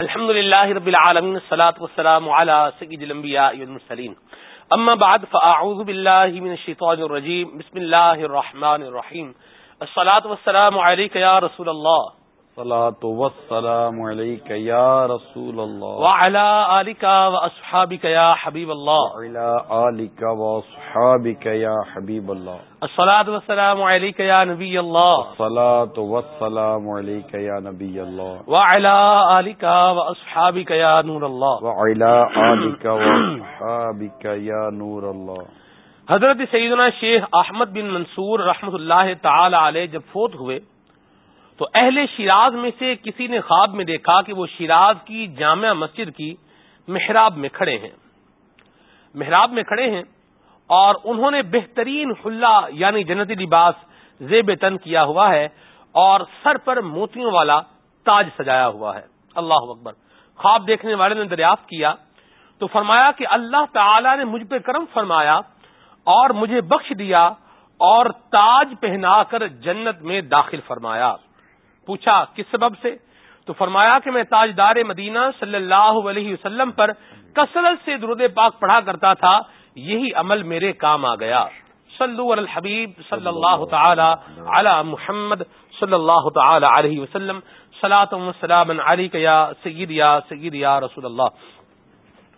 الحمد لله رب العالمين الصلاه والسلام على سيد الانبياء والمرسلين اما بعد، فاعوذ بالله من الشيطان الرجيم بسم الله الرحمن الرحيم الصلاه والسلام عليك يا رسول الله والسلام عليك يا رسول الله. وعلى آلك وأصحابك يا حبيب الله. وعلى آلك وأصحابك يا حبيب الله. الصلاة والسلام عليك يا نبي الله. الصلاة والسلام عليك يا نبي الله. وعلى آلك وأصحابك يا نور الله. وعلى آلك وأصحابك يا نور الله. حضرت سیدنا شیخ احمد بن منصور رحمت اللہ تعالی علیہ جب فوت ہوئے تو اہل شیراز میں سے کسی نے خواب میں دیکھا کہ وہ شیراز کی جامع مسجد کی محراب میں کھڑے ہیں۔ محراب میں کھڑے ہیں اور انہوں نے بہترین حلہ یعنی جنتی لباس زیب تن کیا ہوا ہے اور سر پر موتیوں والا تاج سجایا ہوا ہے۔ اللہ اکبر۔ خواب دیکھنے والے نے دریافت کیا تو فرمایا کہ اللہ تعالی نے مجھ پہ کرم فرمایا اور مجھے بخش دیا اور تاج پہنا کر جنت میں داخل فرمایا۔ پوچھا کس سبب سے؟ تو فرمایا کہ میں تاجدار مدینہ صلی اللہ علیہ وسلم پر کثرت سے درود پاک پڑھا کرتا تھا یہی عمل میرے کام آ گیا۔ صلو علی الحبیب صلی اللہ تعالی علی محمد صلی اللہ تعالی علیہ وسلم۔ سلام علی یا سید یا سید یا رسول اللہ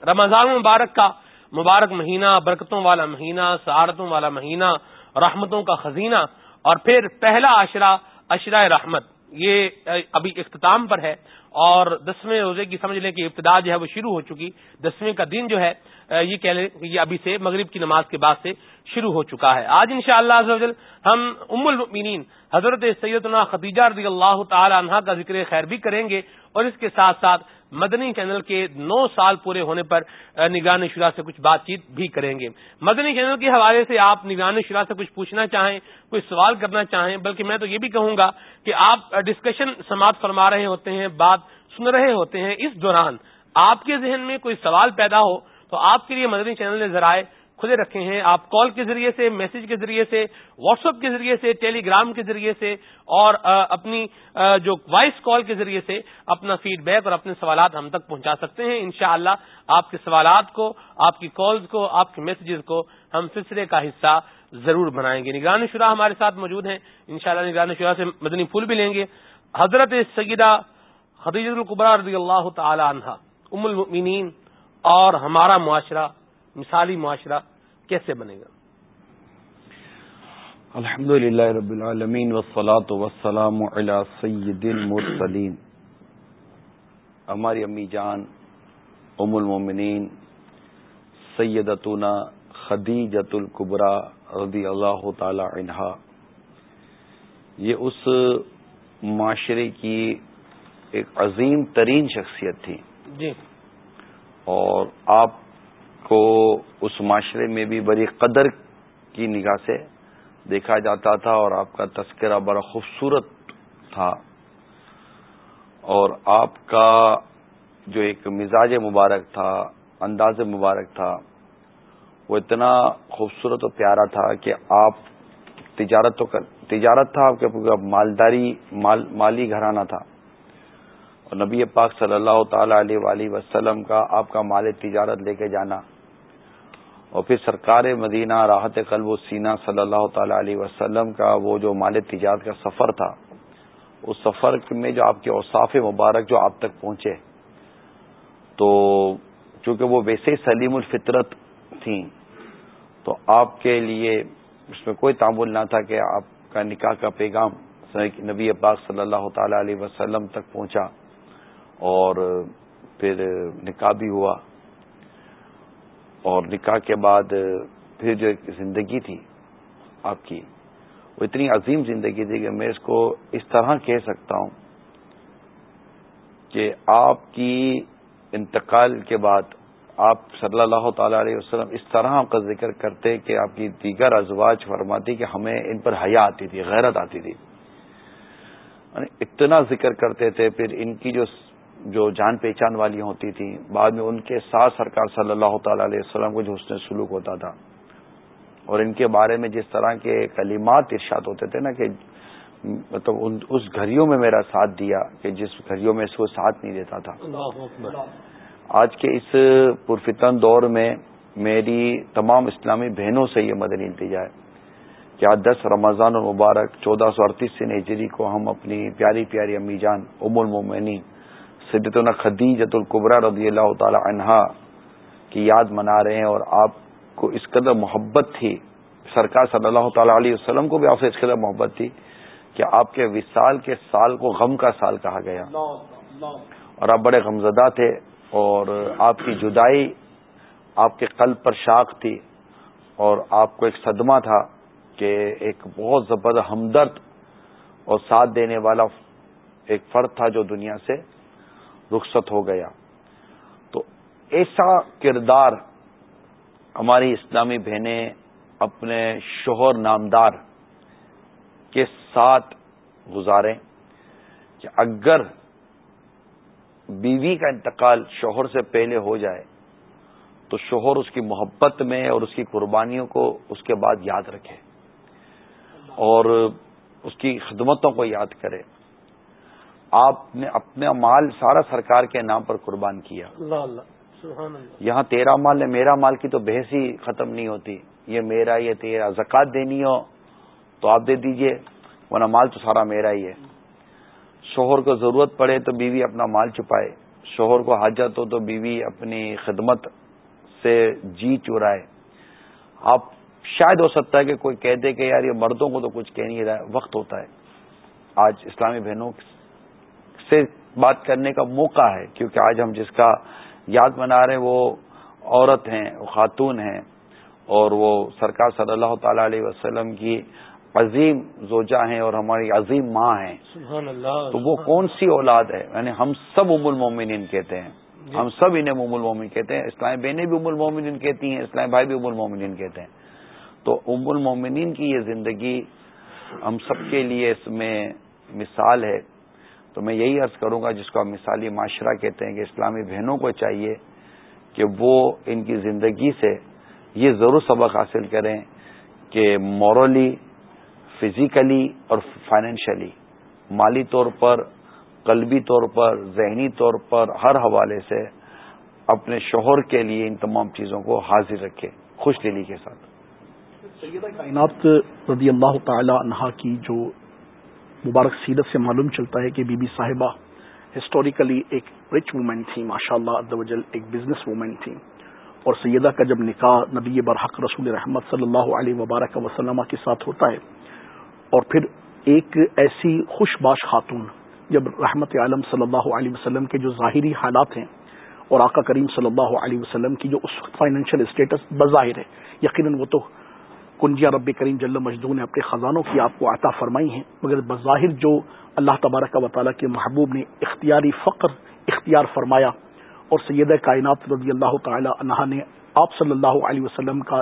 رمضان مبارک کا مبارک مہینہ برکتوں والا مہینہ سعارتوں والا مہینہ رحمتوں کا خزینہ اور پھر پہلا عشرہ عشرہ رحمت۔ یہ ابھی اختتام پر ہے اور دسویں روزے کی سمجھ لیں کہ ابتدا جو ہے وہ شروع ہو چکی، دسویں کا دن جو ہے یہ کہہ لیں، یہ ابھی سے مغرب کی نماز کے بعد سے شروع ہو چکا ہے۔ آج ان شاء اللہ ہم ام المؤمنین حضرت سیدنا خدیجہ رضی اللہ تعالی عنہ کا ذکر خیر بھی کریں گے اور اس کے ساتھ ساتھ مدنی چینل کے نو سال پورے ہونے پر نگران شرح سے کچھ بات چیت بھی کریں گے۔ مدنی چینل کے حوالے سے آپ نگران شرح سے کچھ پوچھنا چاہیں، کوئی سوال کرنا چاہیں، بلکہ میں تو یہ بھی کہوں گا کہ آپ ڈسکشن سماعت فرما رہے ہوتے ہیں، بات سن رہے ہوتے ہیں، اس دوران آپ کے ذہن میں کوئی سوال پیدا ہو تو آپ کے لیے مدنی چینل نے ذرائع کھلے رکھے ہیں۔ آپ کال کے ذریعے سے میسج کے ذریعے سے واٹس ایپ کے ذریعے سے ٹیلی گرام کے ذریعے سے اور اپنی جو وائس کال کے ذریعے سے اپنا فیڈ بیک اور اپنے سوالات ہم تک پہنچا سکتے ہیں۔ انشاءاللہ اللہ آپ کے سوالات کو، آپ کی کالز کو، آپ کے میسجز کو ہم سلسلے کا حصہ ضرور بنائیں گے۔ نگران شرح ہمارے ساتھ موجود ہیں۔ انشاءاللہ شاء نگران شرح سے مدنی پھول بھی لیں گے۔ حضرت سیدہ خدیجت القبرا رضی اللہ تعالی عنہ ام المؤمنین اور ہمارا معاشرہ مثالی معاشرہ کیسے بنے گا؟ الحمد للہ رب العالمین وسلاۃ وسلام علی سید المرسلین. ہماری امی جان ام المومنین سیدتنا خدیجت القبرا رضی اللہ تعالی عنہا. یہ اس معاشرے کی ایک عظیم ترین شخصیت تھی جی۔ اور آپ کو اس معاشرے میں بھی بڑی قدر کی نگاہ سے دیکھا جاتا تھا اور آپ کا تذکرہ بڑا خوبصورت تھا۔ اور آپ کا جو ایک مزاج مبارک تھا، انداز مبارک تھا، وہ اتنا خوبصورت و پیارا تھا کہ آپ تجارت تو تجارت تھا آپ کے مالداری، مال، مالی گھرانہ تھا۔ اور نبی پاک صلی اللہ تعالی علیہ وآلہ وسلم کا آپ کا مال تجارت لے کے جانا۔ اور پھر سرکار مدینہ، راحت قلب و سینہ صلی اللہ تعالی علیہ وسلم کا وہ جو مال تجارت کا سفر تھا، اس سفر میں جو آپ کے اوصاف مبارک جو آپ تک پہنچے، تو چونکہ وہ ویسے ہی سلیم الفطرت تھیں، تو آپ کے لیے اس میں کوئی تعمل نہ تھا کہ آپ کا نکاح کا پیغام نبی پاک صلی اللہ تعالی علیہ وسلم تک پہنچا اور پھر نکاح بھی ہوا۔ اور نکاح کے بعد، پھر جو ایک زندگی تھی آپ کی، وہ اتنی عظیم زندگی تھی کہ میں اس کو اس طرح کہہ سکتا ہوں کہ آپ کی انتقال کے بعد آپ صلی اللہ تعالی علیہ وسلم اس طرح آپ کا ذکر کرتے کہ آپ کی دیگر ازواج فرماتی کہ ہمیں ان پر حیا آتی تھی، غیرت آتی تھی۔ یعنی اتنا ذکر کرتے تھے، پھر ان کی جو جو جان پہچان والی ہوتی تھیں بعد میں ان کے ساتھ سرکار صلی اللہ تعالی علیہ وسلم کو جو حسن سلوک ہوتا تھا۔ اور ان کے بارے میں جس طرح کے کلمات ارشاد ہوتے تھے نا کہ مطلب اس گھڑیوں میں میرا ساتھ دیا کہ جس گھڑیوں میں اس کو ساتھ نہیں دیتا تھا۔ آج کے اس پرفتن دور میں میری تمام اسلامی بہنوں سے یہ مدنی التجا ہے کہ آج دس رمضان المبارک چودہ سو اڑتیس سے نجری کو ہم اپنی پیاری پیاری امی جان ام المومنی سدتنا خدیجت القبرا رضی اللہ تعالی عنہا کی یاد منا رہے ہیں اور آپ کو اس قدر محبت تھی، سرکار صلی اللہ تعالی علیہ وسلم کو بھی آپ سے اس قدر محبت تھی کہ آپ کے وصال کے سال کو غم کا سال کہا گیا۔ اور آپ بڑے غمزدہ تھے اور آپ کی جدائی آپ کے قلب پر شاخ تھی اور آپ کو ایک صدمہ تھا کہ ایک بہت زبردست ہمدرد اور ساتھ دینے والا ایک فرد تھا جو دنیا سے رخصت ہو گیا۔ تو ایسا کردار ہماری اسلامی بہنیں اپنے شوہر نامدار کے ساتھ گزاریں کہ اگر بیوی کا انتقال شوہر سے پہلے ہو جائے تو شوہر اس کی محبت میں اور اس کی قربانیوں کو اس کے بعد یاد رکھے اور اس کی خدمتوں کو یاد کرے۔ آپ نے اپنا مال سارا سرکار کے نام پر قربان کیا۔ اللہ اللہ یہاں تیرا مال ہے میرا مال کی تو بحث ہی ختم نہیں ہوتی۔ یہ میرا یہ تیرا زکات دینی ہو تو آپ دے دیجیے ورنہ مال تو سارا میرا ہی ہے۔ شوہر کو ضرورت پڑے تو بیوی اپنا مال چھپائے۔ شوہر کو حاجت ہو تو بیوی اپنی خدمت سے جی چرائے آپ شاید ہو سکتا ہے کہ کوئی کہہ دے کہ یار یہ مردوں کو تو کچھ کہہ نہیں رہا وقت ہوتا ہے۔ آج اسلامی بہنوں سے بات کرنے کا موقع ہے کیونکہ آج ہم جس کا یاد منا رہے ہیں وہ عورت ہیں وہ خاتون ہیں اور وہ سرکار صلی اللہ تعالی علیہ وسلم کی عظیم زوجہ ہیں اور ہماری عظیم ماں ہیں۔ سبحان اللہ تو وہ کون سی اولاد ہے؟ یعنی ہم سب ام المومنین کہتے ہیں۔ جی۔ ہم سب انہیں ام المومن کہتے ہیں۔ اسلامی بہنیں بھی ام المومنین کہتی ہیں اسلامی بھائی بھی ام المومنین کہتے ہیں۔ تو ام المومنین کی یہ زندگی ہم سب کے لیے اس میں مثال ہے۔ تو میں یہی عرض کروں گا، جس کو ہم مثالی معاشرہ کہتے ہیں کہ اسلامی بہنوں کو چاہیے کہ وہ ان کی زندگی سے یہ ضرور سبق حاصل کریں کہ مورلی فزیکلی اور فائنینشلی مالی طور پر، قلبی طور پر، ذہنی طور پر ہر حوالے سے اپنے شوہر کے لیے ان تمام چیزوں کو حاضر رکھے، خوش دلی کے ساتھ۔ سیدہ کائنات رضی اللہ تعالی عنہا کی جو مبارک سیرت سے معلوم چلتا ہے کہ بی بی صاحبہ ہسٹوریکلی ایک رچ وومین تھی ماشاء اللہ ایک بزنس وومین تھی اور سیدہ کا جب نکاح نبی برحق رسول رحمت صلی اللہ علیہ وبارک وسلم کے ساتھ ہوتا ہے، اور پھر ایک ایسی خوش باش خاتون جب رحمت عالم صلی اللہ علیہ وسلم کے جو ظاہری حالات ہیں، اور آقا کریم صلی اللہ علیہ وسلم کی جو اس وقت فائنینشیل اسٹیٹس بظاہر ہے، یقیناً وہ تو کنجیا رب کریم جل مجدو نے اپنے خزانوں کی آپ کو عطا فرمائی ہیں مگر بظاہر جو اللہ تبارک و تعالیٰ کے محبوب نے اختیاری فقر اختیار فرمایا اور سید کائنات رضی اللہ تعالی عنہ نے آپ صلی اللہ علیہ وسلم کا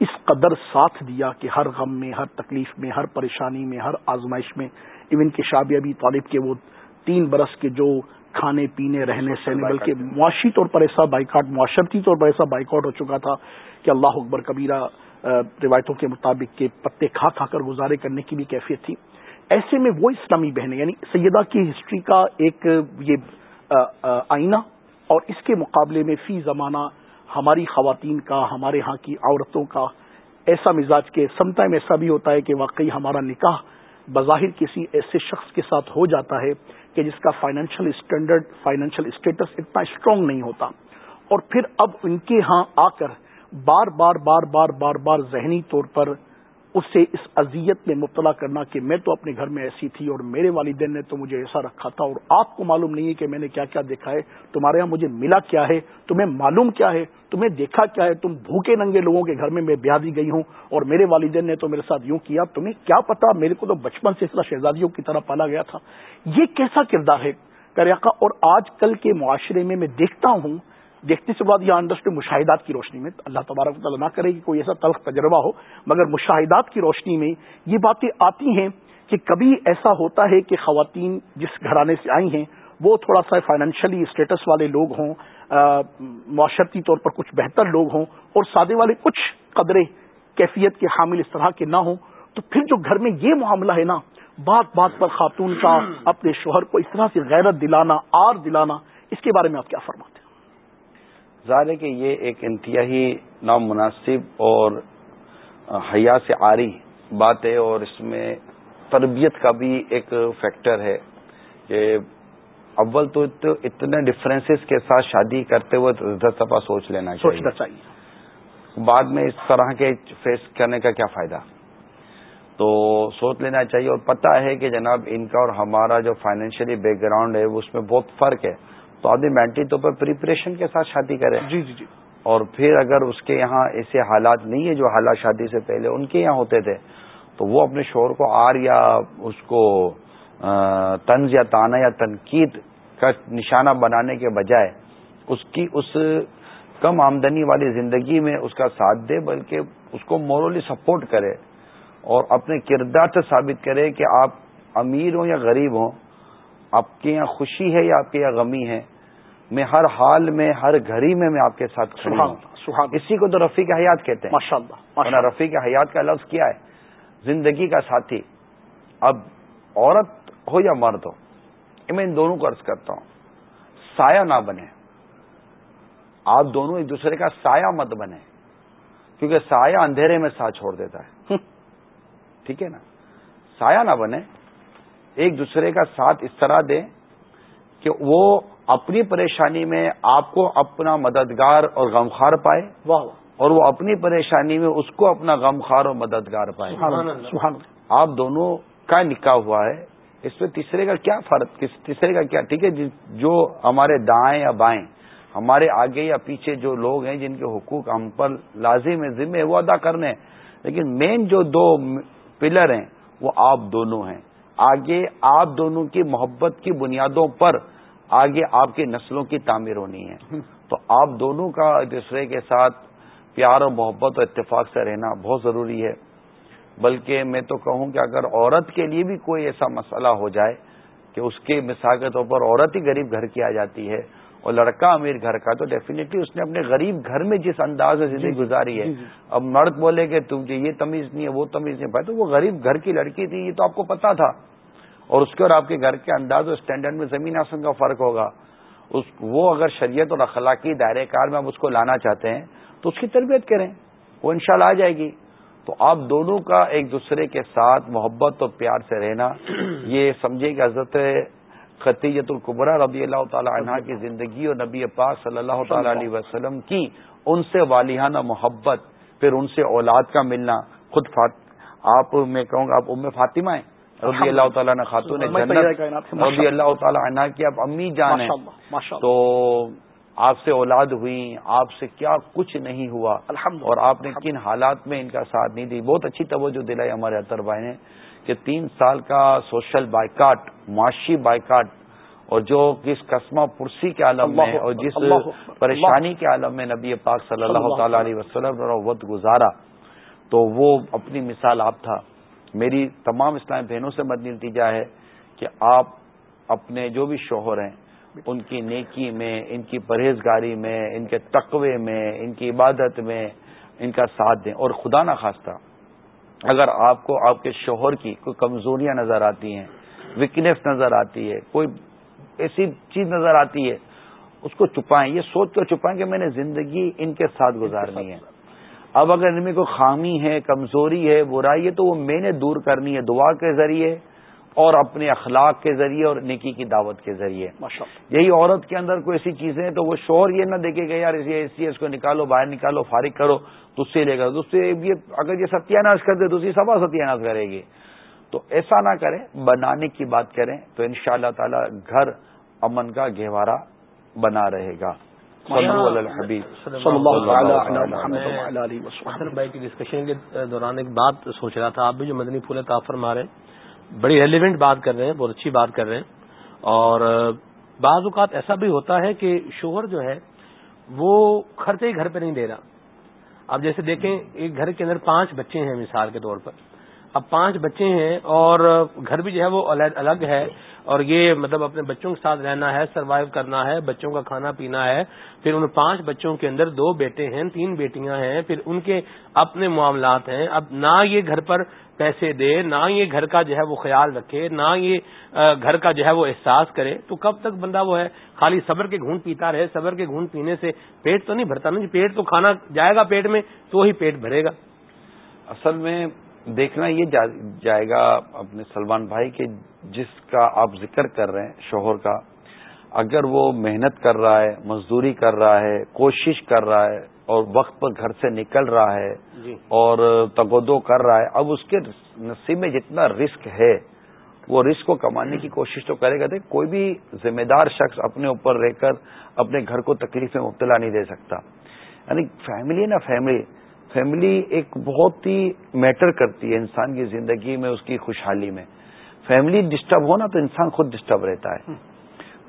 اس قدر ساتھ دیا کہ ہر غم میں ہر تکلیف میں ہر پریشانی میں ہر آزمائش میں ایون کے شاب ابی طالب کے وہ تین برس کے جو کھانے پینے رہنے سہنے بلکہ معاشی طور پر ایسا بائیکاٹ معاشرتی طور پر ایسا بائیکاٹ ہو چکا تھا کہ اللہ اکبر کبیرہ روایتوں کے مطابق کے پتے کھا کھا کر گزارے کرنے کی بھی کیفیت تھی۔ ایسے میں وہ اسلامی بہنیں یعنی سیدہ کی ہسٹری کا ایک یہ آئینہ اور اس کے مقابلے میں فی زمانہ ہماری خواتین کا، ہمارے ہاں کی عورتوں کا ایسا مزاج کے سم ٹائم ایسا بھی ہوتا ہے کہ واقعی ہمارا نکاح بظاہر کسی ایسے شخص کے ساتھ ہو جاتا ہے کہ جس کا فائنینشیل اسٹینڈرڈ فائنینشیل اسٹیٹس اتنا اسٹرانگ نہیں ہوتا۔ اور پھر اب ان کے ہاں آ کر بار بار بار بار بار بار ذہنی طور پر اسے اس اذیت میں مبتلا کرنا کہ میں تو اپنے گھر میں ایسی تھی اور میرے والدین نے تو مجھے ایسا رکھا تھا اور آپ کو معلوم نہیں ہے کہ میں نے کیا کیا دیکھا ہے، تمہارے یہاں مجھے ملا کیا ہے، تمہیں معلوم کیا ہے، تمہیں دیکھا کیا ہے، تم بھوکے ننگے لوگوں کے گھر میں میں بیاہ دی گئی ہوں اور میرے والدین نے تو میرے ساتھ یوں کیا، تمہیں کیا پتا، میرے کو تو بچپن سے اس طرح شہزادیوں کی طرح پالا گیا تھا۔ یہ کیسا کردار ہے؟ کریاکا اور آج کل کے معاشرے میں میں دیکھتا ہوں دیکھنے سے بعد یہ انڈرسٹو مشاہدات کی روشنی میں اللہ تبارک تعالیٰ نہ کرے کہ کوئی ایسا تلخ تجربہ ہو، مگر مشاہدات کی روشنی میں یہ باتیں آتی ہیں کہ کبھی ایسا ہوتا ہے کہ خواتین جس گھرانے سے آئی ہیں، وہ تھوڑا سا فائنینشلی اسٹیٹس والے لوگ ہوں معاشرتی طور پر کچھ بہتر لوگ ہوں اور سادے والے کچھ قدرے کیفیت کے حامل اس طرح کے نہ ہوں، تو پھر جو گھر میں یہ معاملہ ہے نا، بات بات پر خاتون کا اپنے شوہر کو اس طرح سے غیرت دلانا، آر دلانا، اس کے بارے میں آپ کیا فرماتے ہیں؟ ظاہر ہے کہ یہ ایک انتہائی نامناسب اور حیا سے آری بات ہے اور اس میں تربیت کا بھی ایک فیکٹر ہے کہ اول تو اتنے ڈفرینسز کے ساتھ شادی کرتے ہوئے دس دفعہ سوچ لینا چاہیے۔ چاہیے۔ بعد میں اس طرح کے فیس کرنے کا کیا فائدہ؟ تو سوچ لینا چاہیے اور پتہ ہے کہ جناب ان کا اور ہمارا جو فائنینشلی بیک گراؤنڈ ہے اس میں بہت فرق ہے۔ تو آدمی مینٹلی طور پر پریپریشن کے ساتھ شادی کرے۔ جی جی جی۔ اور پھر اگر اس کے یہاں ایسے حالات نہیں ہے جو حالات شادی سے پہلے ان کے یہاں ہوتے تھے تو وہ اپنے شور کو آر یا اس کو طنز یا تانا یا تنقید کا نشانہ بنانے کے بجائے اس کی اس کم آمدنی والی زندگی میں اس کا ساتھ دے بلکہ اس کو مورلی سپورٹ کرے اور اپنے کردار سے ثابت کرے کہ آپ امیر ہوں یا غریب ہوں آپ کے یہاں خوشی ہے یا آپ کے یہاں غمی ہے۔ میں ہر حال میں ہر گھڑی میں میں آپ کے ساتھ کھڑی ہوں۔ اسی کو تو رفیق حیات کہتے ہیں۔ رفیق حیات کا لفظ کیا ہے؟ زندگی کا ساتھی۔ اب عورت ہو یا مرد ہو میں ان دونوں کو عرض کرتا ہوں۔ سایہ نہ بنے آپ دونوں ایک دوسرے کا سایہ مت بنے کیونکہ سایہ اندھیرے میں ساتھ چھوڑ دیتا ہے۔ ٹھیک ہے نا؟ سایہ نہ بنے ایک دوسرے کا ساتھ اس طرح دیں کہ وہ اپنی پریشانی میں آپ کو اپنا مددگار اور غمخار پائے۔ اور وہ اپنی پریشانی میں اس کو اپنا غمخار اور مددگار پائے۔ آپ دونوں کا نکاح ہوا ہے۔ اس میں تیسرے کا کیا فرق؟ تیسرے کا کیا؟ ٹھیک ہے جو ہمارے دائیں یا بائیں ہمارے آگے یا پیچھے جو لوگ ہیں جن کے حقوق ہم پر لازم ہے ذمہ وہ ادا کرنے لیکن مین جو دو پلر ہیں وہ آپ دونوں ہیں۔ آگے آپ دونوں کی محبت کی بنیادوں پر آگے آپ کی نسلوں کی تعمیر ہونی ہے۔ تو آپ دونوں کا ایک دوسرے کے ساتھ پیار اور محبت اور اتفاق سے رہنا بہت ضروری ہے۔ بلکہ میں تو کہوں کہ اگر عورت کے لیے بھی کوئی ایسا مسئلہ ہو جائے کہ اس کے مثال کے طور پر عورت ہی غریب گھر کی آ جاتی ہے اور لڑکا امیر گھر کا تو ڈیفینیٹلی اس نے اپنے غریب گھر میں جس انداز سے زندگی گزاری ہے۔ اب مرد بولے کہ تم یہ تمیز نہیں ہے وہ تمیز نہیں پائے تو وہ غریب گھر کی لڑکی تھی یہ تو آپ کو پتا تھا۔ اور اس کے اور آپ کے گھر کے انداز اور اسٹینڈرڈ میں زمین آسن کا فرق ہوگا۔ اس وہ اگر شریعت اور اخلاقی دائرۂ کار میں آپ اس کو لانا چاہتے ہیں، تو اس کی تربیت کریں، وہ انشاءاللہ آ جائے گی۔ تو آپ دونوں کا ایک دوسرے کے ساتھ محبت اور پیار سے رہنا۔ یہ سمجھے کہ حضرت خطیت القبرا رضی اللہ تعالی عنہ کی زندگی اور نبی پاک صلی اللہ تعالی علیہ وسلم کی ان سے والیانہ محبت، پھر ان سے اولاد کا ملنا۔ خود فات آپ میں کہوں گا، آپ ام فاطمہ ہیں۔ رضی اللہ تعالیٰ نے خاتون رضی اللہ تعالیٰ عنہ کی آپ امی جان ہیں. تو آپ سے اولاد ہوئی. آپ سے کیا کچھ نہیں ہوا. اور آپ نے کن حالات میں ان کا ساتھ نہیں دی. بہت اچھی توجہ دلائی ہمارے اطر بھائی نے کہ تین سال کا سوشل بائیکاٹ معاشی بائیکاٹ اور جو جس قسمہ پرسی کے عالم میں اور جس پریشانی کے عالم میں نبی پاک صلی اللہ تعالی علیہ وسلم. وقت گزارا تو وہ اپنی مثال آپ تھا۔ میری تمام اسلام بہنوں سے مدنی نتیجہ ہے کہ آپ اپنے جو بھی شوہر ہیں، ان کی نیکی میں، ان کی پرہیزگاری میں، ان کے تقوے میں، ان کی عبادت میں ان کا ساتھ دیں۔ اور خدا نہ خواستہ اگر آپ کو آپ کے شوہر کی کوئی کمزوریاں نظر آتی ہیں ویکنیس نظر آتی ہے، کوئی ایسی چیز نظر آتی ہے، اس کو چھپائیں۔ یہ سوچ کر چھپائیں کہ میں نے زندگی ان کے ساتھ گزارنی ہے۔ اب اگر ان میں کوئی خامی ہے کمزوری ہے برائی ہے تو وہ میں نے دور کرنی ہے دعا کے ذریعے اور اپنے اخلاق کے ذریعے اور نیکی کی دعوت کے ذریعے۔ یہی عورت کے اندر کوئی ایسی چیزیں ہیں تو وہ شور یہ نہ دیکھے گا یار ایسی اس کو نکالو باہر نکالو فارغ کرو تو اس سے لے گا اس سے اگر یہ ستیہ ناش کر دے تو اسی سبا ستیہ ناش کرے گی۔ تو ایسا نہ کریں بنانے کی بات کریں تو ان شاء اللہ تعالی گھر امن کا گہوارہ بنا رہے گا۔ بھائی کی ڈسکشن کے دوران ایک بات سوچ رہا تھا آپ بھی جو مدنی پھولے تافر مارے بڑی ریلیونٹ بات کر رہے ہیں بہت اچھی بات کر رہے ہیں۔ اور بعض اوقات ایسا بھی ہوتا ہے کہ شوہر جو ہے وہ خرچے ہی گھر پہ نہیں دے رہا۔ اب جیسے دیکھیں ایک گھر کے اندر پانچ بچے ہیں مثال کے طور پر۔ اب پانچ بچے ہیں اور گھر بھی جو ہے وہ الگ ہے اور یہ مطلب اپنے بچوں کے ساتھ رہنا ہے سروائیو کرنا ہے، بچوں کا کھانا پینا ہے۔ پھر ان پانچ بچوں کے اندر دو بیٹے ہیں، تین بیٹیاں ہیں۔ پھر ان کے اپنے معاملات ہیں۔ اب نہ یہ گھر پر پیسے دے، نہ یہ گھر کا جو ہے وہ خیال رکھے، نہ یہ گھر کا جو ہے وہ احساس کرے۔ تو کب تک بندہ وہ ہے؟ خالی صبر کے گھون پیتا رہے۔ صبر کے گھون پینے سے پیٹ تو نہیں بھرتا نا جی پیٹ تو کھانا جائے گا پیٹ میں تو ہی پیٹ بھرے گا۔ اصل میں دیکھنا یہ جائے گا اپنے سلمان بھائی کے جس کا آپ ذکر کر رہے ہیں شوہر کا اگر وہ محنت کر رہا ہے مزدوری کر رہا ہے کوشش کر رہا ہے اور وقت پر گھر سے نکل رہا ہے جی۔ اور تگودو کر رہا ہے اب اس کے نصیب میں جتنا رسک ہے وہ رسک کو کمانے کی کوشش تو کرے گا۔ دیکھ کوئی بھی ذمہ دار شخص اپنے اوپر رہ کر اپنے گھر کو تکلیف میں مبتلا نہیں دے سکتا۔ یعنی فیملی نا فیملی۔ فیملی ایک بہت ہی میٹر کرتی ہے انسان کی زندگی میں، اس کی خوشحالی میں۔ فیملی ڈسٹرب ہونا تو انسان خود ڈسٹرب رہتا ہے۔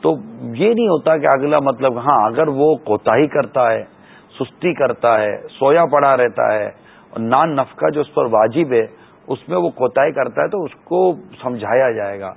تو یہ نہیں ہوتا کہ اگلا مطلب ہاں اگر وہ کوتا ہی کرتا ہے، سستی کرتا ہے، سویا پڑا رہتا ہے، اور نان نفقہ جو اس پر واجب ہے اس میں وہ کوتا کرتا ہے تو اس کو سمجھایا جائے گا۔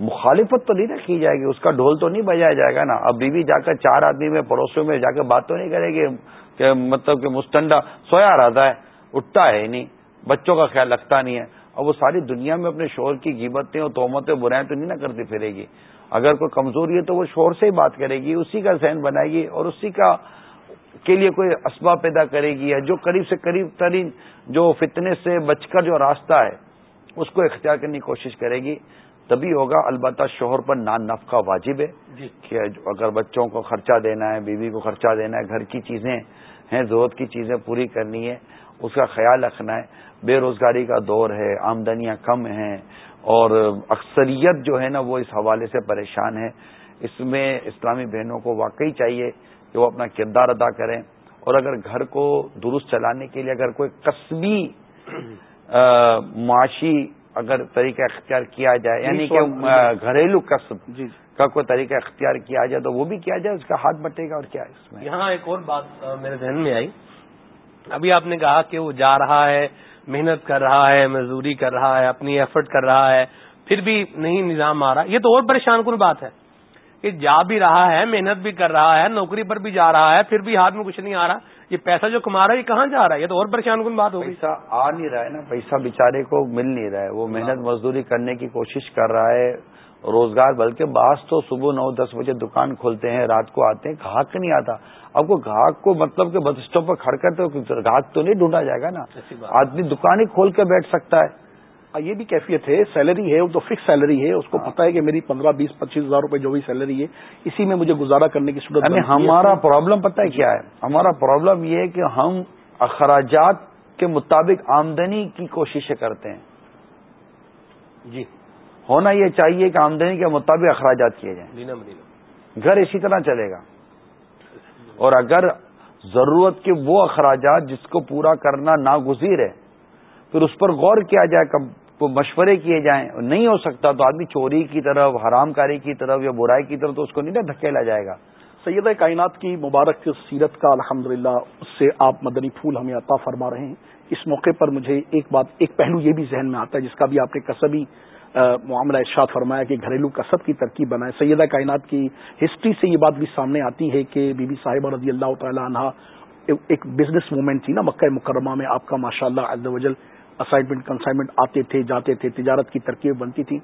مخالفت تو نہیں نا کی جائے گی اس کا ڈھول تو نہیں بجایا جائے گا نا۔ اب بیوی جا کر چار آدمی میں پڑوسیوں میں جا کے بات تو نہیں کرے گی کہ مطلب کہ مستنڈا سویا رہتا ہے اٹھتا ہے نہیں بچوں کا خیال رکھتا نہیں ہے۔ اور وہ ساری دنیا میں اپنے شور کی قیمتیں اور تومتیں برائیں تو نہیں نہ کرتی پھرے گی۔ اگر کوئی کمزوری ہے تو وہ شور سے ہی بات کرے گی اسی کا ذہن بنائے گی اور اسی کا کے لیے کوئی اسباب پیدا کرے گی یا جو قریب سے قریب ترین جو فتنے سے بچ کر جو راستہ ہے اس کو اختیار کرنے کی کوشش کرے گی۔ تبھی ہوگا البتہ شوہر پر نان نفقہ واجب ہے جی۔ کہ اگر بچوں کو خرچہ دینا ہے بیوی کو خرچہ دینا ہے گھر کی چیزیں ہیں ضرورت کی چیزیں پوری کرنی ہے اس کا خیال رکھنا ہے۔ بے روزگاری کا دور ہے آمدنیاں کم ہیں اور اکثریت جو ہے نا وہ اس حوالے سے پریشان ہے اس میں اسلامی بہنوں کو واقعی چاہیے کہ وہ اپنا کردار ادا کریں۔ اور اگر گھر کو درست چلانے کے لیے اگر کوئی قصبی معاشی اگر طریقہ اختیار کیا جائے یعنی کہ گھریلو قصب جی۔ کا کوئی طریقہ اختیار کیا جائے تو وہ بھی کیا جائے اس کا ہاتھ بٹے گا اور کیا اس میں؟ یہاں ایک اور بات میرے ذہن میں آئی۔ ابھی آپ نے کہا کہ وہ جا رہا ہے محنت کر رہا ہے مزدوری کر رہا ہے اپنی ایفرٹ کر رہا ہے پھر بھی نہیں نظام آ رہا۔ یہ تو اور پریشان کن بات ہے۔ کہ جا بھی رہا ہے محنت بھی کر رہا ہے نوکری پر بھی جا رہا ہے پھر بھی ہاتھ میں کچھ نہیں آ رہا۔ یہ پیسہ جو کما رہا ہے یہ کہاں جا رہا ہے؟ یہ تو اور پریشان کن بات ہوگی پیسہ آ نہیں رہا ہے نا پیسہ بےچارے کو مل نہیں رہا ہے۔ وہ محنت مزدوری کرنے کی کوشش کر رہا ہے۔ روزگار بلکہ بعض تو صبح نو دس بجے دکان کھولتے ہیں رات کو آتے ہیں گاہک نہیں آتا۔ اب کو گاہک کو مطلب کہ بس اسٹاپ پر کھڑ کر تو گاہک تو نہیں ڈھونڈا جائے گا نا۔ آدمی دکان ہی کھول کے بیٹھ سکتا ہے۔ یہ بھی کیفیت ہے سیلری ہے وہ تو فکس سیلری ہے اس کو ہاں۔ پتا ہے کہ میری پندرہ بیس پچیس ہزار روپے جو بھی سیلری ہے اسی میں مجھے گزارا کرنے کی صورت ہمارا پرابلم پتہ ہے کیا ہے؟ ہمارا پرابلم یہ ہے کہ ہم اخراجات کے مطابق آمدنی کی کوششیں کرتے ہیں۔ جی۔ ہونا یہ چاہیے کہ آمدنی کے مطابق اخراجات کیے جائیں۔ گھر اسی طرح چلے گا۔ اور اگر ضرورت کے وہ اخراجات جس کو پورا کرنا ناگزیر ہے پھر اس پر غور کیا جائے، کب مشورے کیے جائیں، نہیں ہو سکتا تو آدمی چوری کی طرف، حرام کاری کی طرف یا برائی کی طرف تو اس کو نہیں نا دھکیلا جائے گا۔ سید کائنات کی مبارک سیرت کا الحمد اس سے آپ مدنی پھول ہمیں عطا فرما رہے ہیں۔ اس موقع پر مجھے ایک بات، ایک پہلو یہ بھی ذہن میں آتا ہے، جس کا بھی آپ نے کسبی معاملہ ارشاد فرمایا کہ گھریلو کسب کی ترکیب بنائے سیدہ کائنات کی ہسٹری سے یہ بات بھی سامنے آتی ہے کہ بی بی صاحبہ رضی اللہ تعالی عنہ ایک بزنس موومنٹ تھی نا مکہ مکرمہ میں، آپ کا ماشاء اللہ وجل اسائنمنٹ کنسائنمنٹ آتے تھے، جاتے تھے، تجارت کی ترکیب بنتی تھی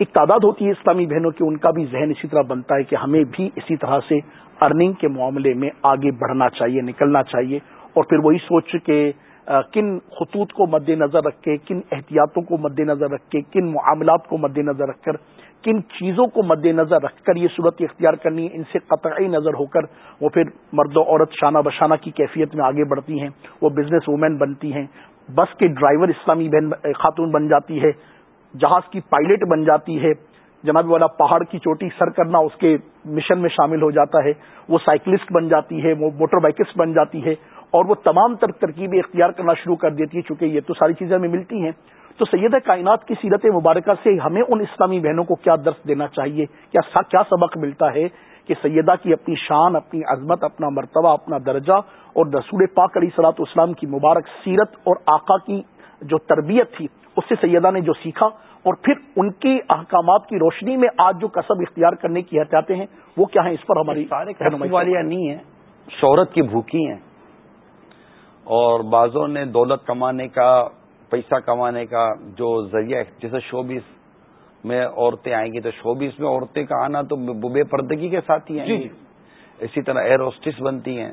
ایک تعداد ہوتی ہے اسلامی بہنوں کی، ان کا بھی ذہن اسی طرح بنتا ہے کہ ہمیں بھی اسی طرح سے ارننگ کے معاملے میں آگے بڑھنا چاہیے، نکلنا چاہیے۔ اور پھر وہی سوچ کے کن خطوط کو مد نظر رکھ کے کن احتیاطوں کو مد نظر رکھ کے کن معاملات کو مد نظر رکھ کر، کن چیزوں کو مد نظر رکھ کر یہ صورت اختیار کرنی ہے۔ ان سے قطعی نظر ہو کر وہ پھر مرد و عورت شانہ بشانہ کی کیفیت میں آگے بڑھتی ہیں، وہ بزنس وومین بنتی ہیں۔ بس کے ڈرائیور اسلامی بہن خاتون بن جاتی ہے، جہاز کی پائلٹ بن جاتی ہے، جناب والا پہاڑ کی چوٹی سر کرنا اس کے مشن میں شامل ہو جاتا ہے، وہ سائیکلسٹ بن جاتی ہے، وہ موٹر بائکسٹ بن جاتی ہے، اور وہ تمام تر ترکیبیں اختیار کرنا شروع کر دیتی ہے، چونکہ یہ تو ساری چیزیں ہمیں ملتی ہیں۔ تو سید کائنات کی سیرت مبارکہ سے ہمیں ان اسلامی بہنوں کو کیا درس دینا چاہیے؟ کیا کیا سبق ملتا ہے؟ کہ سیدہ کی اپنی شان اپنی عظمت اپنا مرتبہ اپنا درجہ اور رسول پاک علی صلاحت اسلام کی مبارک سیرت اور آقا کی جو تربیت تھی اس سے سیدہ نے جو سیکھا اور پھر ان کی احکامات کی روشنی میں آج جو کسب اختیار کرنے کی احتیاطیں ہیں وہ کیا ہیں؟ اس پر ہماری سارے والیاں نہیں ہیں شہرت کی بھوکی ہیں۔ اور بعضوں نے دولت کمانے کا پیسہ کمانے کا جو ذریعہ جیسے شوبیس میں عورتیں آئیں گی تو شوبیس میں عورتیں کا آنا تو بے پردگی کے ساتھ ہی آئیں گی۔ جی۔ اسی طرح ایئر ہوسٹس بنتی ہیں۔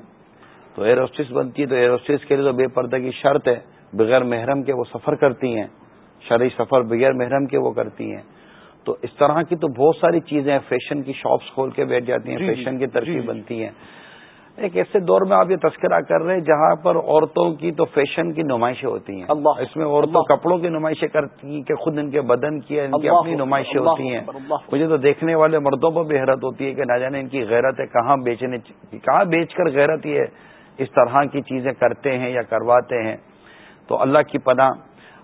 تو ایئر ہوسٹس بنتی ہے تو ایئر ہوسٹس کے لیے تو بے پردگی شرط ہے۔ بغیر محرم کے وہ سفر کرتی ہیں۔ شرعی سفر بغیر محرم کے وہ کرتی ہیں۔ تو اس طرح کی تو بہت ساری چیزیں فیشن کی شاپس کھول کے بیٹھ جاتی ہیں۔ جی، جی، فیشن کی ترقی بنتی ہیں۔ ایک ایسے دور میں آپ یہ تذکرہ کر رہے ہیں جہاں پر عورتوں کی تو فیشن کی نمائشیں ہوتی ہیں۔ اللہ اس میں عورتوں کپڑوں کی نمائشیں کرتی ہیں کہ خود ان کے بدن کی ان کی اپنی نمائشیں ہوتی ہیں۔ مجھے تو دیکھنے والے مردوں پر بھی حیرت ہوتی ہے کہ نہ جانے ان کی غیرت ہے کہاں بیچنے کہاں بیچ کر غیرت یہ اس طرح کی چیزیں کرتے ہیں یا کرواتے ہیں۔ تو اللہ کی پناہ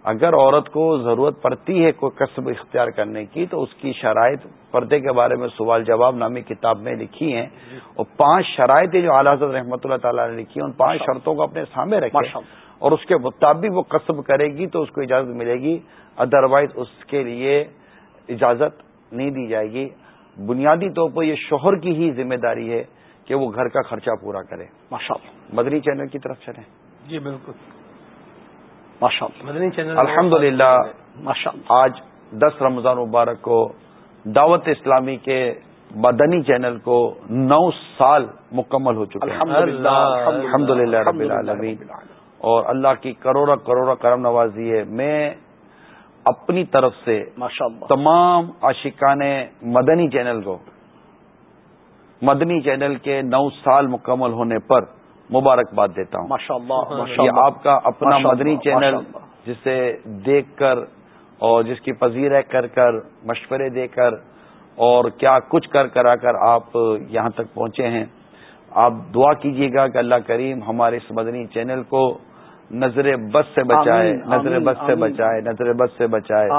اگر عورت کو ضرورت پڑتی ہے کوئی قصب اختیار کرنے کی تو اس کی شرائط پردے کے بارے میں سوال جواب نامی کتاب میں لکھی ہیں۔ اور پانچ شرائط جو اعلیٰ حضرت رحمۃ اللہ تعالی نے لکھی ہیں۔ ان پانچ شرطوں کو اپنے سامنے رکھے اور اس کے مطابق وہ قصب کرے گی تو اس کو اجازت ملے گی۔ ادروائز اس کے لیے اجازت نہیں دی جائے گی۔ بنیادی طور پر یہ شوہر کی ہی ذمہ داری ہے کہ وہ گھر کا خرچہ پورا کرے۔ مدری چینل کی طرف چلیں۔ جی بالکل۔ الحمد للہ آج دس رمضان مبارک کو دعوت اسلامی کے مدنی چینل کو نو سال مکمل ہو چکے ہیں. الحمد للہ رب العالمین. اور اللہ کی کروڑا کروڑا کرم نوازی ہے. میں اپنی طرف سے تمام عاشقان مدنی چینل کو مدنی چینل کے نو سال مکمل ہونے پر مبارکباد دیتا ہوں۔ یہ آپ کا اپنا مدنی چینل جسے دیکھ کر اور جس کی پذیرہ کر کر مشورے دے کر اور کیا کچھ کر کرا کر آپ یہاں تک پہنچے ہیں۔ آپ دعا کیجیے گا کہ اللہ کریم ہمارے اس مدنی چینل کو نظر بس سے بچائے نظر بس سے بچائے نظر بس سے بچائے۔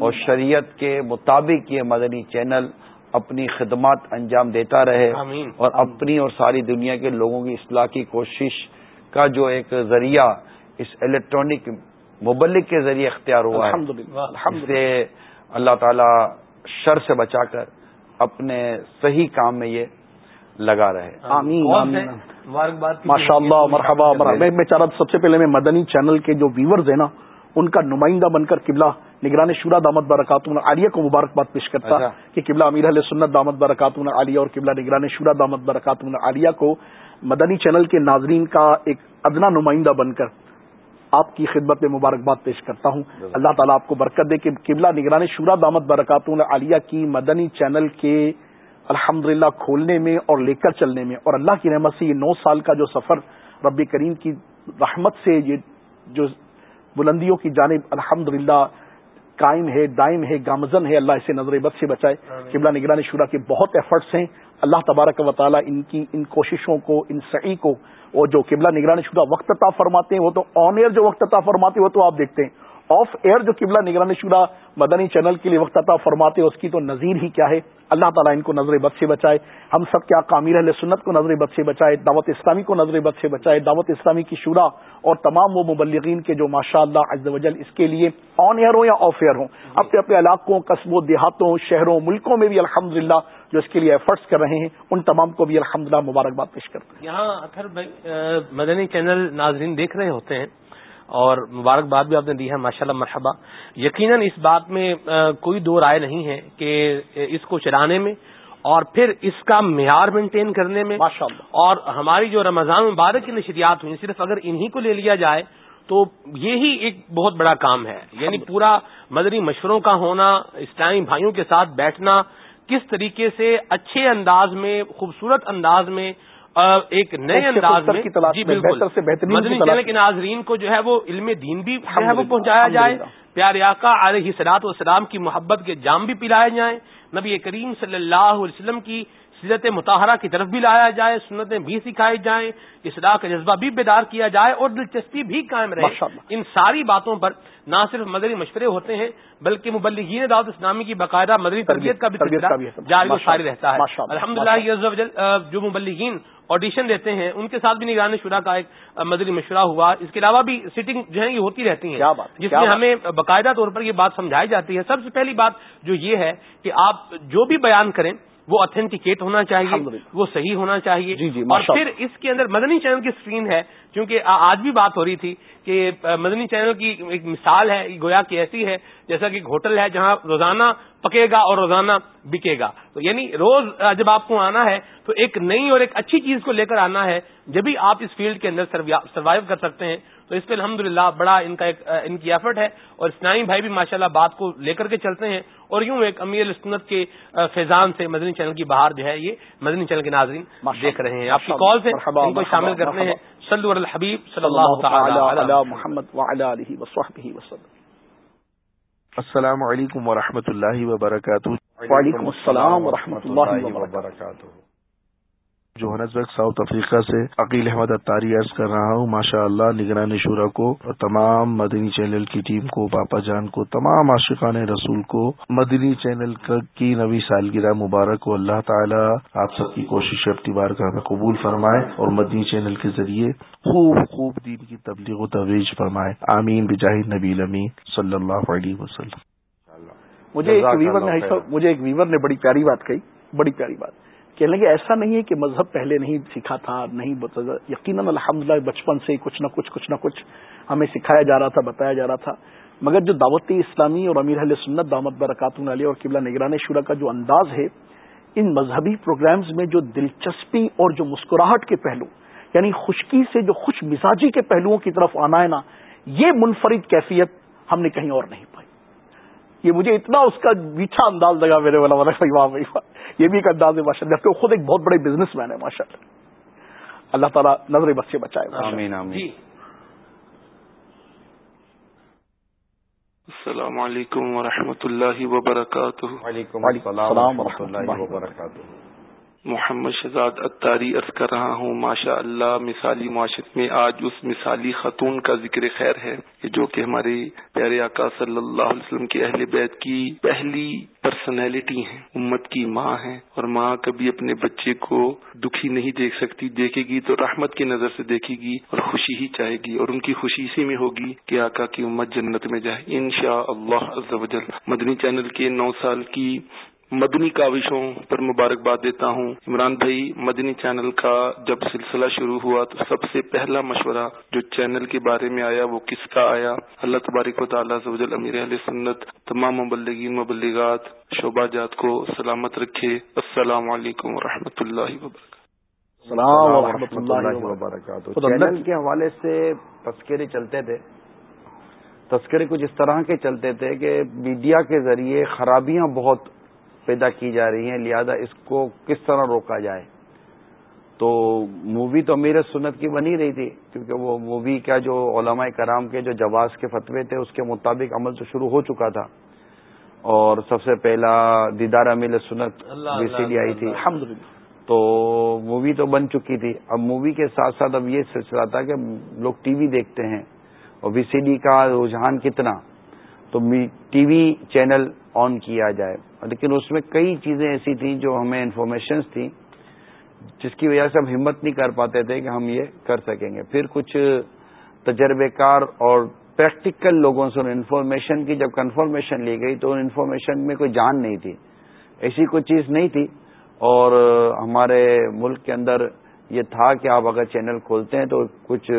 اور شریعت کے مطابق یہ مدنی چینل اپنی خدمات انجام دیتا رہے اور اپنی اور ساری دنیا کے لوگوں کی اصلاح کی کوشش کا جو ایک ذریعہ اس الیکٹرانک مبلک کے ذریعے اختیار ہوا ہے۔ سے اللہ تعالی شر سے بچا کر اپنے صحیح کام میں یہ لگا رہے۔ ماشاء اللہ مرحبا میں چاہ رہا سب سے پہلے میں مدنی چینل کے جو ویورز ہیں نا ان کا نمائندہ بن کر قبلہ نگران شورا دامت برکاتون عالیہ کو مبارکباد پیش کرتا اچھا۔ کہ قبلہ امیر علیہ سنت دامت برکاتون عالیہ اور قبلہ نگران شورا دامت برکاتون عالیہ کو مدنی چینل کے ناظرین کا ایک ادنا نمائندہ بن کر آپ کی خدمت میں مبارکباد پیش کرتا ہوں اللہ تعالیٰ آپ کو برکت دے کہ قبلہ نگران شورا دامت برکاتون عالیہ کی مدنی چینل کے الحمد کھولنے میں اور لے کر چلنے میں اور اللہ کی رحمت سے یہ نو سال کا جو سفر ربی کریم کی رحمت سے یہ جو بلندیوں کی جانب الحمد قائم ہے دائم ہے گامزن ہے۔ اللہ اسے نظر بد سے بچائے۔ قبلہ نگرانی شورا کے بہت ایفرٹس ہیں۔ اللہ تبارک و تعالیٰ ان کی ان کوششوں کو ان سعی کو اور جو قبلہ نگرانی شدہ وقت تا فرماتے ہیں وہ تو آن ایئر جو وقت تا فرماتے ہیں وہ تو آپ دیکھتے ہیں۔ آف ایئر جو قبلہ نگرانی شدہ مدنی چینل کے لیے وقت عطا فرماتے، اس کی تو نظیر ہی کیا ہے؟ اللہ تعالیٰ ان کو نظر بد سے بچائے۔ ہم سب کیا کامیر علیہ سنت کو نظر بد سے بچائے، دعوت اسلامی کو نظر بد سے بچائے۔ دعوت اسلامی کی شورا اور تمام وہ مبلغین کے جو ماشاء اللہ عز و جل اس کے لیے آن ایئر ہوں یا آف ایئر ہوں، اپنے اپنے علاقوں، قصبوں، دیہاتوں، شہروں، ملکوں میں بھی الحمد جو اس کے لیے ایفرٹس کر رہے ہیں، ان تمام کو بھی الحمد مبارکباد پیش کرتے ہیں۔ یہاں اکثر مدنی چینل ناظرین دیکھ رہے ہوتے ہیں۔ اور مبارکباد بھی آپ نے دی ہے ماشاء اللہ مرحبا۔ یقیناً اس بات میں کوئی دو رائے نہیں ہے کہ اس کو چلانے میں اور پھر اس کا معیار مینٹین کرنے میں۔ اور ہماری جو رمضان مبارک کی نشریات ہوئی صرف اگر انہی کو لے لیا جائے تو یہی ایک بہت بڑا کام ہے۔ یعنی پورا مدری مشوروں کا ہونا اسلامی بھائیوں کے ساتھ بیٹھنا کس طریقے سے اچھے انداز میں خوبصورت انداز میں ایک نئے انداز میں جی بالکل۔ مدنی چینل کے ناظرین کو جو ہے وہ علم دین بھی جو ہے وہ پہنچایا جائے۔ پیارے آقا علیہ سلاط و کی محبت کے جام بھی پلائے جائیں۔ نبی کریم صلی اللہ علیہ وسلم کی سیرت متحرہ کی طرف بھی لایا جائے سنتیں بھی سکھائی جائیں اصلاح کا جذبہ بھی بیدار کیا جائے اور دلچسپی بھی قائم رہے۔ ان ساری باتوں پر نہ صرف مدری مشورے ہوتے ہیں بلکہ مبلغین دعوت اسلامی کی باقاعدہ مدری تربیت کا بھی جاری و ساری رہتا ہے۔ الحمد للہ جو مبلغین آڈیشن دیتے ہیں ان کے ساتھ بھی نگرانی شورا کا ایک مدری مشورہ ہوا۔ اس کے علاوہ بھی سیٹنگ جو ہے یہ ہوتی رہتی ہیں۔ جس میں ہمیں باقاعدہ طور پر یہ بات سمجھائی جاتی ہے۔ سب سے پہلی بات جو یہ ہے کہ آپ جو بھی بیان کریں وہ اتھینٹیکیٹ ہونا چاہیے وہ صحیح ہونا چاہیے۔ جی جی اور پھر اس کے اندر مدنی چینل کی اسکرین ہے کیونکہ آج بھی بات ہو رہی تھی کہ مدنی چینل کی ایک مثال ہے گویا کی ایسی ہے جیسا کہ ہوٹل ہے جہاں روزانہ پکے گا اور روزانہ بکے گا۔ تو یعنی روز جب آپ کو آنا ہے تو ایک نئی اور ایک اچھی چیز کو لے کر آنا ہے جبھی آپ اس فیلڈ کے اندر سروائو کر سکتے ہیں۔ تو اس پہ الحمد بڑا ان کا ایک ان کی ایفرٹ ہے اور اسنائی بھائی بھی ماشاءاللہ بات کو لے کر کے چلتے ہیں اور یوں ایک امیر السنت کے فیضان سے مدنی چینل کی بہار جو ہے یہ مدنی چینل کے ناظرین دیکھ رہے ہیں۔ آپ کی کال سے ان کو شامل کرتے ہیں۔ صلو علی الحبیب صلی اللہ محمد۔ السلام علیکم ورحمۃ اللہ وبرکاتہ۔ وعلیکم السلام ورحمۃ اللہ وبرکاتہ۔ جوہنس برگ ساؤتھ افریقہ سے عقیل احمد اتاری عرض کر رہا ہوں۔ ماشاء اللہ نگران شورا کو اور تمام مدنی چینل کی ٹیم کو پاپا جان کو تمام عاشقان رسول کو مدنی چینل کی نوی سالگرہ مبارک کو اللہ تعالی آپ سب کی کوشش افتبار کرنا قبول فرمائے اور مدنی چینل کے ذریعے خوب خوب دین کی تبلیغ و تویج فرمائے۔ آمین۔ بجاہ نبی امی صلی اللہ علیہ وسلم۔ مجھے ایک ویور نے مجھے ایک ویور نے بڑی پیاری بات کہی بڑی پیاری بات۔ کہنے لگے، ایسا نہیں ہے کہ مذہب پہلے نہیں سیکھا تھا، نہیں یقیناً الحمد للہ بچپن سے کچھ نہ کچھ کچھ نہ کچھ ہمیں سکھایا جا رہا تھا، بتایا جا رہا تھا۔ مگر جو دعوتی اسلامی اور امیر علیہ سنت دامت برکات علی اور قبلہ نگران شورا کا جو انداز ہے، ان مذہبی پروگرامز میں جو دلچسپی اور جو مسکراہٹ کے پہلو یعنی خشکی سے جو خوش مزاجی کے پہلوؤں کی طرف آنا ہے نا، یہ منفرد کیفیت ہم نے کہیں اور نہیں۔ یہ مجھے اتنا اس کا میٹھا انداز لگا میرے والا واہ بھائی یہ بھی ایک انداز ہے ماشاء اللہ خود ایک بہت بڑے بزنس مین ہے ماشاء اللہ اللہ تعالیٰ نظر بچے بچائے آمین آمین۔ جی۔ السلام علیکم ورحمۃ اللہ وبرکاتہ۔ وعلیکم السلام ورحمۃ اللہ وبرکاتہ۔ محمد شہزاد اتاری عرض کر رہا ہوں ماشاء اللہ مثالی معاشرت میں آج اس مثالی خاتون کا ذکر خیر ہے جو کہ ہمارے پیارے آقا صلی اللہ علیہ وسلم کے اہل بیت کی پہلی پرسنالٹی ہیں۔ امت کی ماں ہیں اور ماں کبھی اپنے بچے کو دکھی نہیں دیکھ سکتی، دیکھے گی تو رحمت کی نظر سے دیکھے گی اور خوشی ہی چاہے گی اور ان کی خوشی اسی میں ہوگی کہ آقا کی امت جنت میں جائے۔ ان شاء اللہ مدنی چینل کے نو سال کی مدنی کاوشوں پر مبارکباد دیتا ہوں۔ عمران بھائی مدنی چینل کا جب سلسلہ شروع ہوا تو سب سے پہلا مشورہ جو چینل کے بارے میں آیا وہ کس کا آیا؟ اللہ تبارک و تعالیٰ زوجل امیر علیہ سنت تمام مبلغین مبلغات شعبہ جات کو سلامت رکھے۔ السلام علیکم و رحمۃ اللہ وبرکاتہ۔ اللہ وبرکاتہ۔ چینل کے حوالے سے تذکرے چلتے تھے۔ تذکرے کچھ اس طرح کے چلتے تھے کہ میڈیا کے ذریعے خرابیاں بہت پیدا کی جا رہی ہیں لہذا اس کو کس طرح روکا جائے؟ تو مووی تو امیر سنت کی بنی رہی تھی کیونکہ وہ مووی کا جو علماء کرام کے جو جواز کے فتوے تھے اس کے مطابق عمل تو شروع ہو چکا تھا۔ اور سب سے پہلا دیدار امیر سنت بی سی ڈی آئی تھی۔ تو مووی تو بن چکی تھی۔ اب مووی کے ساتھ ساتھ اب یہ سلسلہ تھا کہ لوگ ٹی وی دیکھتے ہیں۔ اور بی سی ڈی کا رجحان کتنا؟ تو ٹی وی چینل آن کیا جائے۔ لیکن اس میں کئی چیزیں ایسی تھیں جو ہمیں انفارمیشنس تھیں، جس کی وجہ سے ہم ہمت نہیں کر پاتے تھے کہ ہم یہ کر سکیں گے۔ پھر کچھ تجربے کار اور پریکٹیکل لوگوں سے انفارمیشن کی، جب کنفرمیشن لی گئی تو ان انفارمیشن میں کوئی جان نہیں تھی۔ ایسی کوئی چیز نہیں تھی۔ اور ہمارے ملک کے اندر یہ تھا کہ آپ اگر چینل کھولتے ہیں تو کچھ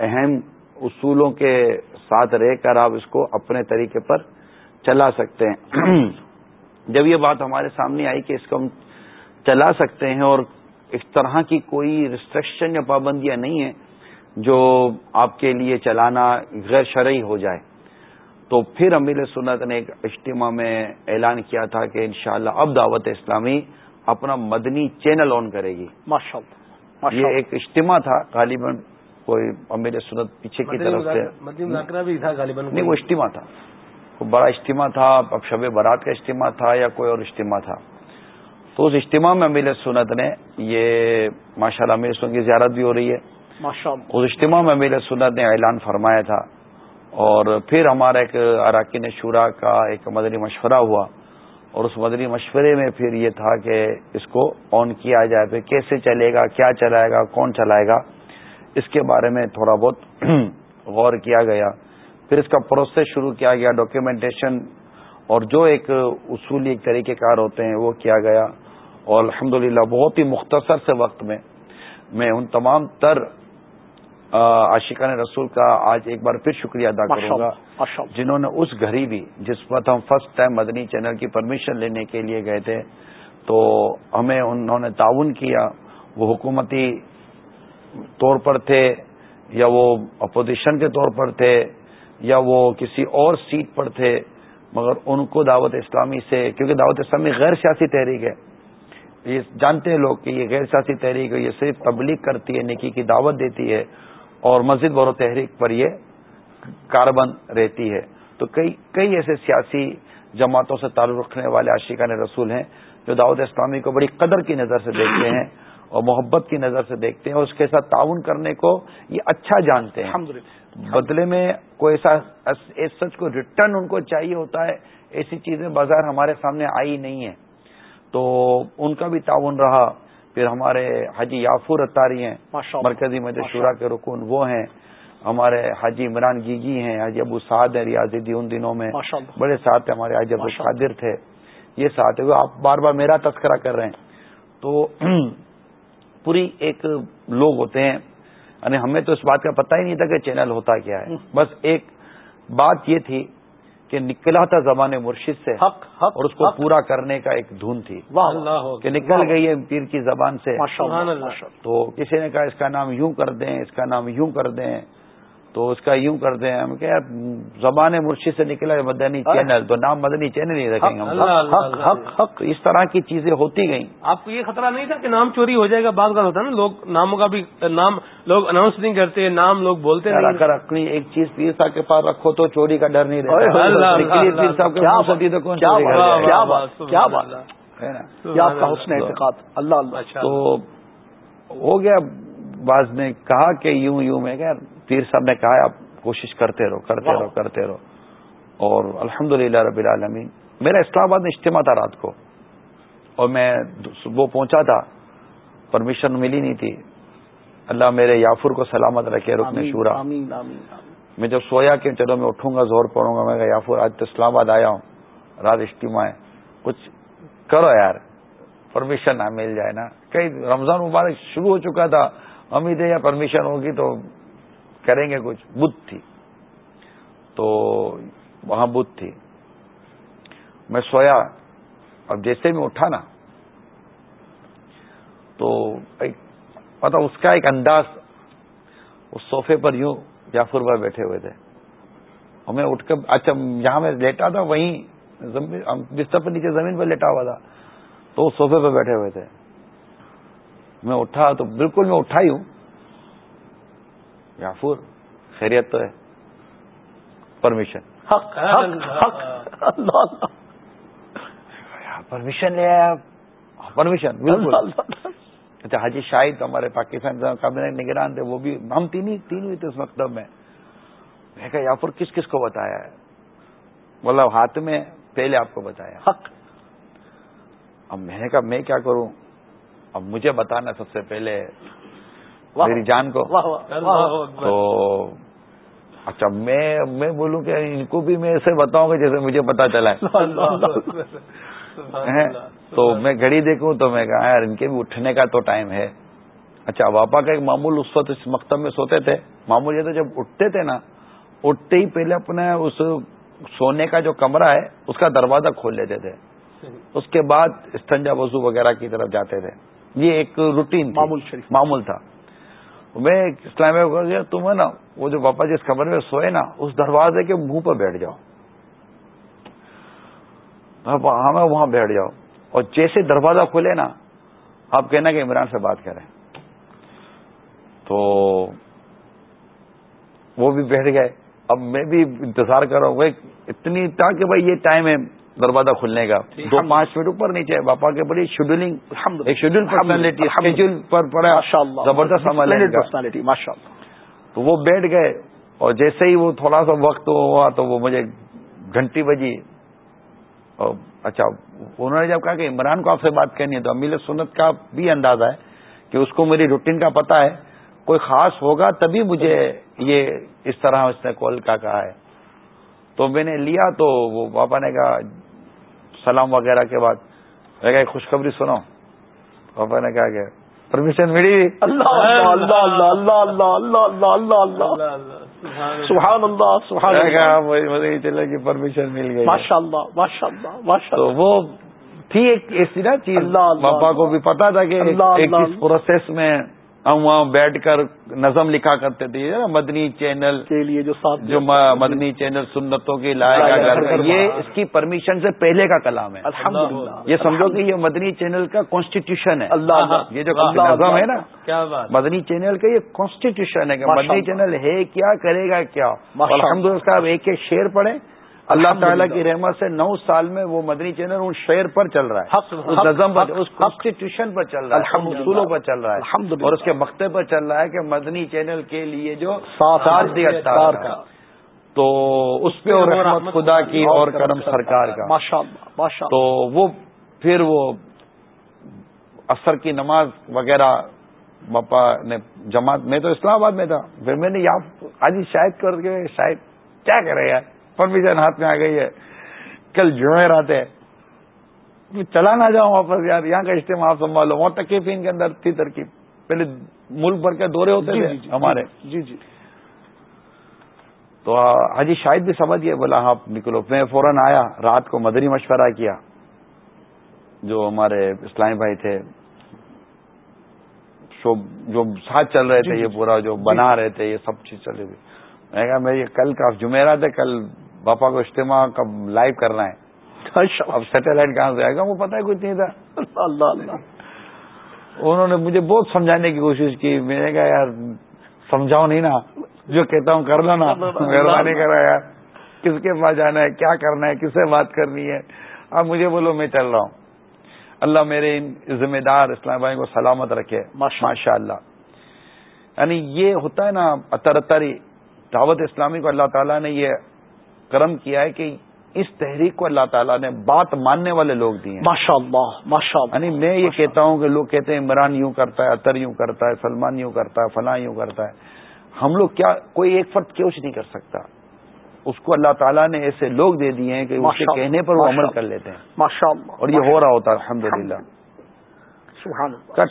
اہم اصولوں کے ساتھ رہ کر آپ اس کو اپنے طریقے پر چلا سکتے ہیں۔ جب یہ بات ہمارے سامنے آئی کہ اس کو ہم چلا سکتے ہیں اور اس طرح کی کوئی ریسٹرکشن یا پابندیاں نہیں ہیں جو آپ کے لیے چلانا غیر شرعی ہو جائے۔ تو پھر امیر سنت نے ایک اجتماع میں اعلان کیا تھا کہ انشاءاللہ اب دعوت اسلامی اپنا مدنی چینل آن کرے گی۔ ماشاء اللہ یہ ایک اجتماع تھا غالباً کوئی امیر سنت پیچھے کی طرف سے نہیں وہ اجتماع تھا۔ بڑا اجتماع تھا اب شب برات کا اجتماع تھا یا کوئی اور اجتماع تھا۔ تو اس اجتماع میں امیل سنت نے یہ ماشاء اللہ امیر سنت کی زیارت بھی ہو رہی ہے۔ اس اجتماع میں امیل سنت نے اعلان فرمایا تھا۔ اور پھر ہمارا ایک اراکین شورا کا ایک مدنی مشورہ ہوا۔ اور اس مدنی مشورے میں پھر یہ تھا کہ اس کو آن کیا جائے پھر کیسے چلے گا کیا چلائے گا کون چلائے گا۔ اس کے بارے میں تھوڑا بہت غور کیا گیا۔ پھر اس کا پروسیس شروع کیا گیا ڈاکیومنٹیشن اور جو ایک اصولی ایک طریقہ کار ہوتے ہیں وہ کیا گیا۔ اور الحمد بہت ہی مختصر سے وقت میں میں ان تمام تر عاشقان رسول کا آج ایک بار پھر شکریہ ادا کروں گا۔ جنہوں نے اس بھی جس وقت ہم فرسٹ ٹائم مدنی چینل کی پرمیشن لینے کے لیے گئے تھے تو ہمیں انہوں نے تعاون کیا۔ وہ حکومتی طور پر تھے، یا وہ اپوزیشن کے طور پر تھے، یا وہ کسی اور سیٹ پر تھے، مگر ان کو دعوت اسلامی سے، کیونکہ دعوت اسلامی غیر سیاسی تحریک ہے۔ یہ جانتے ہیں لوگ کہ یہ غیر سیاسی تحریک ہے، یہ صرف تبلیغ کرتی ہے نکی کی دعوت دیتی ہے، اور مسجد بور و تحریک پر یہ کاربند رہتی ہے۔ تو کئی کئی ایسے سیاسی جماعتوں سے تعلق رکھنے والے عاشقان رسول ہیں جو دعوت اسلامی کو بڑی قدر کی نظر سے دیکھتے ہیں۔ اور محبت کی نظر سے دیکھتے ہیں اور اس کے ساتھ تعاون کرنے کو یہ اچھا جانتے ہیں۔ بدلے میں کوئی ایسا سچ کو ریٹرن ان کو چاہیے ہوتا ہے ایسی چیزیں بازار ہمارے سامنے آئی نہیں ہیں تو ان کا بھی تعاون رہا۔ پھر ہمارے حاجی یافور اتاری ہیں مرکزی مجھے شورا کے رکن وہ ہیں۔ ہمارے حاجی عمران گیگی ہیں حاجی ابو سعد ہیں ریاضی ان دنوں میں بڑے ساتھ ہمارے حاجی ابو قادر تھے۔ یہ ساتھ ہے آپ بار بار میرا تذکرہ کر رہے ہیں۔ تو پوری ایک لوگ ہوتے ہیں۔ یعنی ہمیں تو اس بات کا پتہ ہی نہیں تھا کہ چینل ہوتا کیا ہے۔ بس ایک بات یہ تھی کہ نکلا تھا زبان مرشد سے حق حق اور اس کو پورا کرنے کا ایک دھن تھی۔ کہ نکل گئی ہے پیر کی زبان سے۔ تو کسی نے کہا اس کا نام یوں کر دیں اس کا نام یوں کر دیں۔ تو اس کا یوں کر دیں ہم کہ زبان مرشد سے نکلا ہے مدنی چینل تو نام مدنی چینل ہی رکھیں گے حق حق اس طرح کی چیزیں ہوتی گئیں۔ آپ کو یہ خطرہ نہیں تھا کہ نام چوری ہو جائے گا بعض بات ہوتا ہے نا لوگ ناموں کا بھی نام لوگ اناؤنس نہیں کرتے نام لوگ بولتے اگر اپنی ایک چیز پیر صاحب کے پاس رکھو تو چوری کا ڈر نہیں رہتا۔ پیر صاحب کے کون اللہ تو ہو گیا بعض نے کہا کہ یوں یوں میں کہ پیر صاحب نے کہا آپ کوشش کرتے رہو کرتے رہو کرتے رہو۔ اور الحمد رب العالمین میرا اسلام آباد میں اجتماع تھا رات کو۔ اور میں صبح پہنچا تھا پرمیشن ملی نہیں تھی۔ اللہ میرے یافر کو سلامت رکھے رکن شورا۔ میں جب سویا کہ چلو میں اٹھوں گا زور پڑوں گا میں یافر آج تو اسلام آباد آیا ہوں۔ رات اجتماع ہے۔ کچھ کرو یار پرمیشن نہ مل جائے نا۔ کئی رمضان مبارک شروع ہو چکا تھا۔ امید ہے یا پرمیشن ہوگی تو کریں گے کچھ۔ بدھ تھی۔ تو وہاں بدھ تھی۔ میں سویا۔ اب جیسے میں اٹھا نا، تو مطلب اس کا ایک انداز اس صوفے پر یوں جعفر بھائی بیٹھے ہوئے تھے۔ اور میں اٹھ کر اچھا جہاں میں لیٹا تھا، وہیں بستر پر نیچے زمین پر لیٹا ہوا تھا۔ تو اس صوفے پہ بیٹھے ہوئے تھے۔ میں اٹھا تو بالکل میں اٹھا ہی ہوں۔ یافور خیریت تو ہے۔ پرمیشن۔ پرمیشن لے آیا۔ پرمیشن بالکل۔ اچھا حاجی شاہد ہمارے پاکستان کابینہ نگران تھے وہ بھی ہم تین ہی تین ہوئے تھے اس مکتب میں۔ میں کہا یافر کس کس کو بتایا ہے؟ بولا ہاتھ میں پہلے آپ کو بتایا۔ حق۔ اب میں نے کہا میں کیا کروں؟ اب مجھے بتانا سب سے پہلے میری جان کو. تو اچھا میں میں بولوں کہ ان کو بھی میں ایسے بتاؤں گا جیسے مجھے پتا چلا ہے. تو میں گھڑی دیکھوں تو میں کہا یار ان کے بھی اٹھنے کا تو ٹائم ہے۔ اچھا واپا کا ایک معمول اس وقت اس مکتب میں سوتے تھے۔ معمول یہ تو جب اٹھتے تھے نا اٹھتے ہی پہلے اپنے اس سونے کا جو کمرہ ہے اس کا دروازہ کھول لیتے تھے۔ اس کے بعد استنجا وضو وغیرہ کی طرف جاتے تھے۔ یہ ایک روٹین معمول معمول تھا۔ میں اسلام گیا تم ہے نا وہ جو باپا جس کمرے میں سوئے نا اس دروازے کے منہ پہ بیٹھ جاؤ۔ ہمیں وہاں بیٹھ جاؤ۔ اور جیسے دروازہ کھلے نا آپ کہنا کہ عمران سے بات کریں۔ تو وہ بھی بیٹھ گئے۔ اب میں بھی انتظار کر رہا ہوں اتنی تھا کہ بھائی یہ ٹائم ہے۔ دروازہ کھلنے کا۔ دو پانچ منٹ اوپر نیچے باپا کے بڑی شیڈولنگ ایک شیڈول پرسنالٹی پر پڑا زبردست ماشاء اللہ تو وہ بیٹھ گئے اور جیسے ہی وہ تھوڑا سا وقت ہوا تو وہ مجھے گھنٹی بجی۔ اچھا انہوں نے جب کہا کہ عمران کو آپ سے بات کرنی ہے تو امیل سنت کا بھی اندازہ ہے کہ اس کو میری روٹین کا پتا ہے۔ کوئی خاص ہوگا تبھی مجھے یہ اس طرح اس نے کال کا کہا ہے۔ تو میں نے لیا تو وہ پاپا نے کہا سلام وغیرہ کے بعد میں کہا خوشخبری سنو پاپا نے کہا کہ پرمیشن ملی اللہ اللہ اللہ اللہ اللہ اللہ اللہ اللہ اللہ سبحان اللہ سبحان چلے کی پرمیشن مل گئی ماشاء اللہ ماشاء اللہ ماشاء اللہ وہ تھی ایک ایسی نا چیز پاپا کو بھی پتا تھا کہ ایک پروسیس میں ہم وہاں بیٹھ کر نظم لکھا کرتے تھے مدنی چینل کے لیے جو ساتھ جو مدنی چینل سنتوں کی لائے گا یہ اس کی پرمیشن سے پہلے کا کلام ہے۔ یہ سمجھو کہ یہ مدنی چینل کا کانسٹیٹیوشن ہے۔ اللہ یہ جو نظم ہے نا۔ کیا مدنی چینل کا یہ کانسٹیٹیوشن ہے کہ مدنی چینل ہے کیا کرے گا کیا؟ الحمد للہ ایک ایک شیر پڑھیں۔ اللہ تعالیٰ کی رحمت سے نو سال میں وہ مدنی چینل ان شعر پر چل رہا ہے اس کانسٹیٹیوشن پر چل رہا ہے اصولوں پر چل رہا ہے اور اس کے مقتے پر چل رہا ہے کہ مدنی چینل کے لیے جو کا۔ تو اس پہ اور رحمت خدا کی اور کرم سرکار کا۔ تو وہ پھر وہ اثر کی نماز وغیرہ باپا نے جماعت میں تو اسلام آباد میں تھا۔ پھر میں نے یہاں آج شاید کر کے شاید کیا کرے یار؟ پرمیشن ہاتھ میں آ گئی ہے۔ کل جمعرات ہے۔ چلا نہ جاؤں واپس یار یہاں کا اجتماع آپ سنبھالو ان کے اندر تھی ترکیب۔ پہلے ملک بھر کے دورے ہوتے تھے جی، جی، ہمارے۔ جی جی۔ تو حاجی شاید بھی سمجھ گئے بولا ہاں نکلو۔ میں فوراً آیا رات کو مدری مشورہ کیا۔ جو ہمارے اسلامی بھائی تھے جو ساتھ چل رہے تھے جی، یہ پورا جو بنا رہے تھے یہ سب چیز چلے گی میں کہا میں یہ کل کا جمعرات ہے کل باپا کو اجتماع کب لائیو کرنا ہے اب سیٹلائٹ کہاں سے آئے گا؟ وہ پتا ہے کچھ نہیں تھا۔ اللہ اللہ۔ انہوں نے مجھے بہت سمجھانے کی کوشش کی۔ میں نے کہا یار سمجھاؤ نہیں نا۔ جو کہتا ہوں کر لو نا۔ مہربانی کرا یار۔ کس کے پاس جانا ہے؟ کیا کرنا ہے؟ کس سے بات کرنی ہے؟ اب مجھے بولو میں چل رہا ہوں۔ اللہ میرے ان ذمہ دار اسلام بھائی کو سلامت رکھے۔ ماشاء اللہ۔ یعنی یہ ہوتا ہے نا اتر اتری دعوت اسلامی کو اللہ تعالیٰ نے یہ کرم کیا ہے کہ اس تحریک کو اللہ تعالیٰ نے بات ماننے والے لوگ دیے ماشاء اللہ ماشاء اللہ یعنی میں یہ کہتا ہوں کہ لوگ کہتے ہیں عمران یوں کرتا ہے اطر یوں کرتا ہے سلمان یوں کرتا ہے فلاں یوں کرتا ہے۔ ہم لوگ کیا کوئی ایک فرد کیوں نہیں کر سکتا؟ اس کو اللہ تعالیٰ نے ایسے لوگ دے دیے ہیں کہ اس کے کہنے پر وہ عمل کر لیتے ہیں۔ ماشاء اللہ اور یہ ہو رہا ہوتا ہے الحمد للہ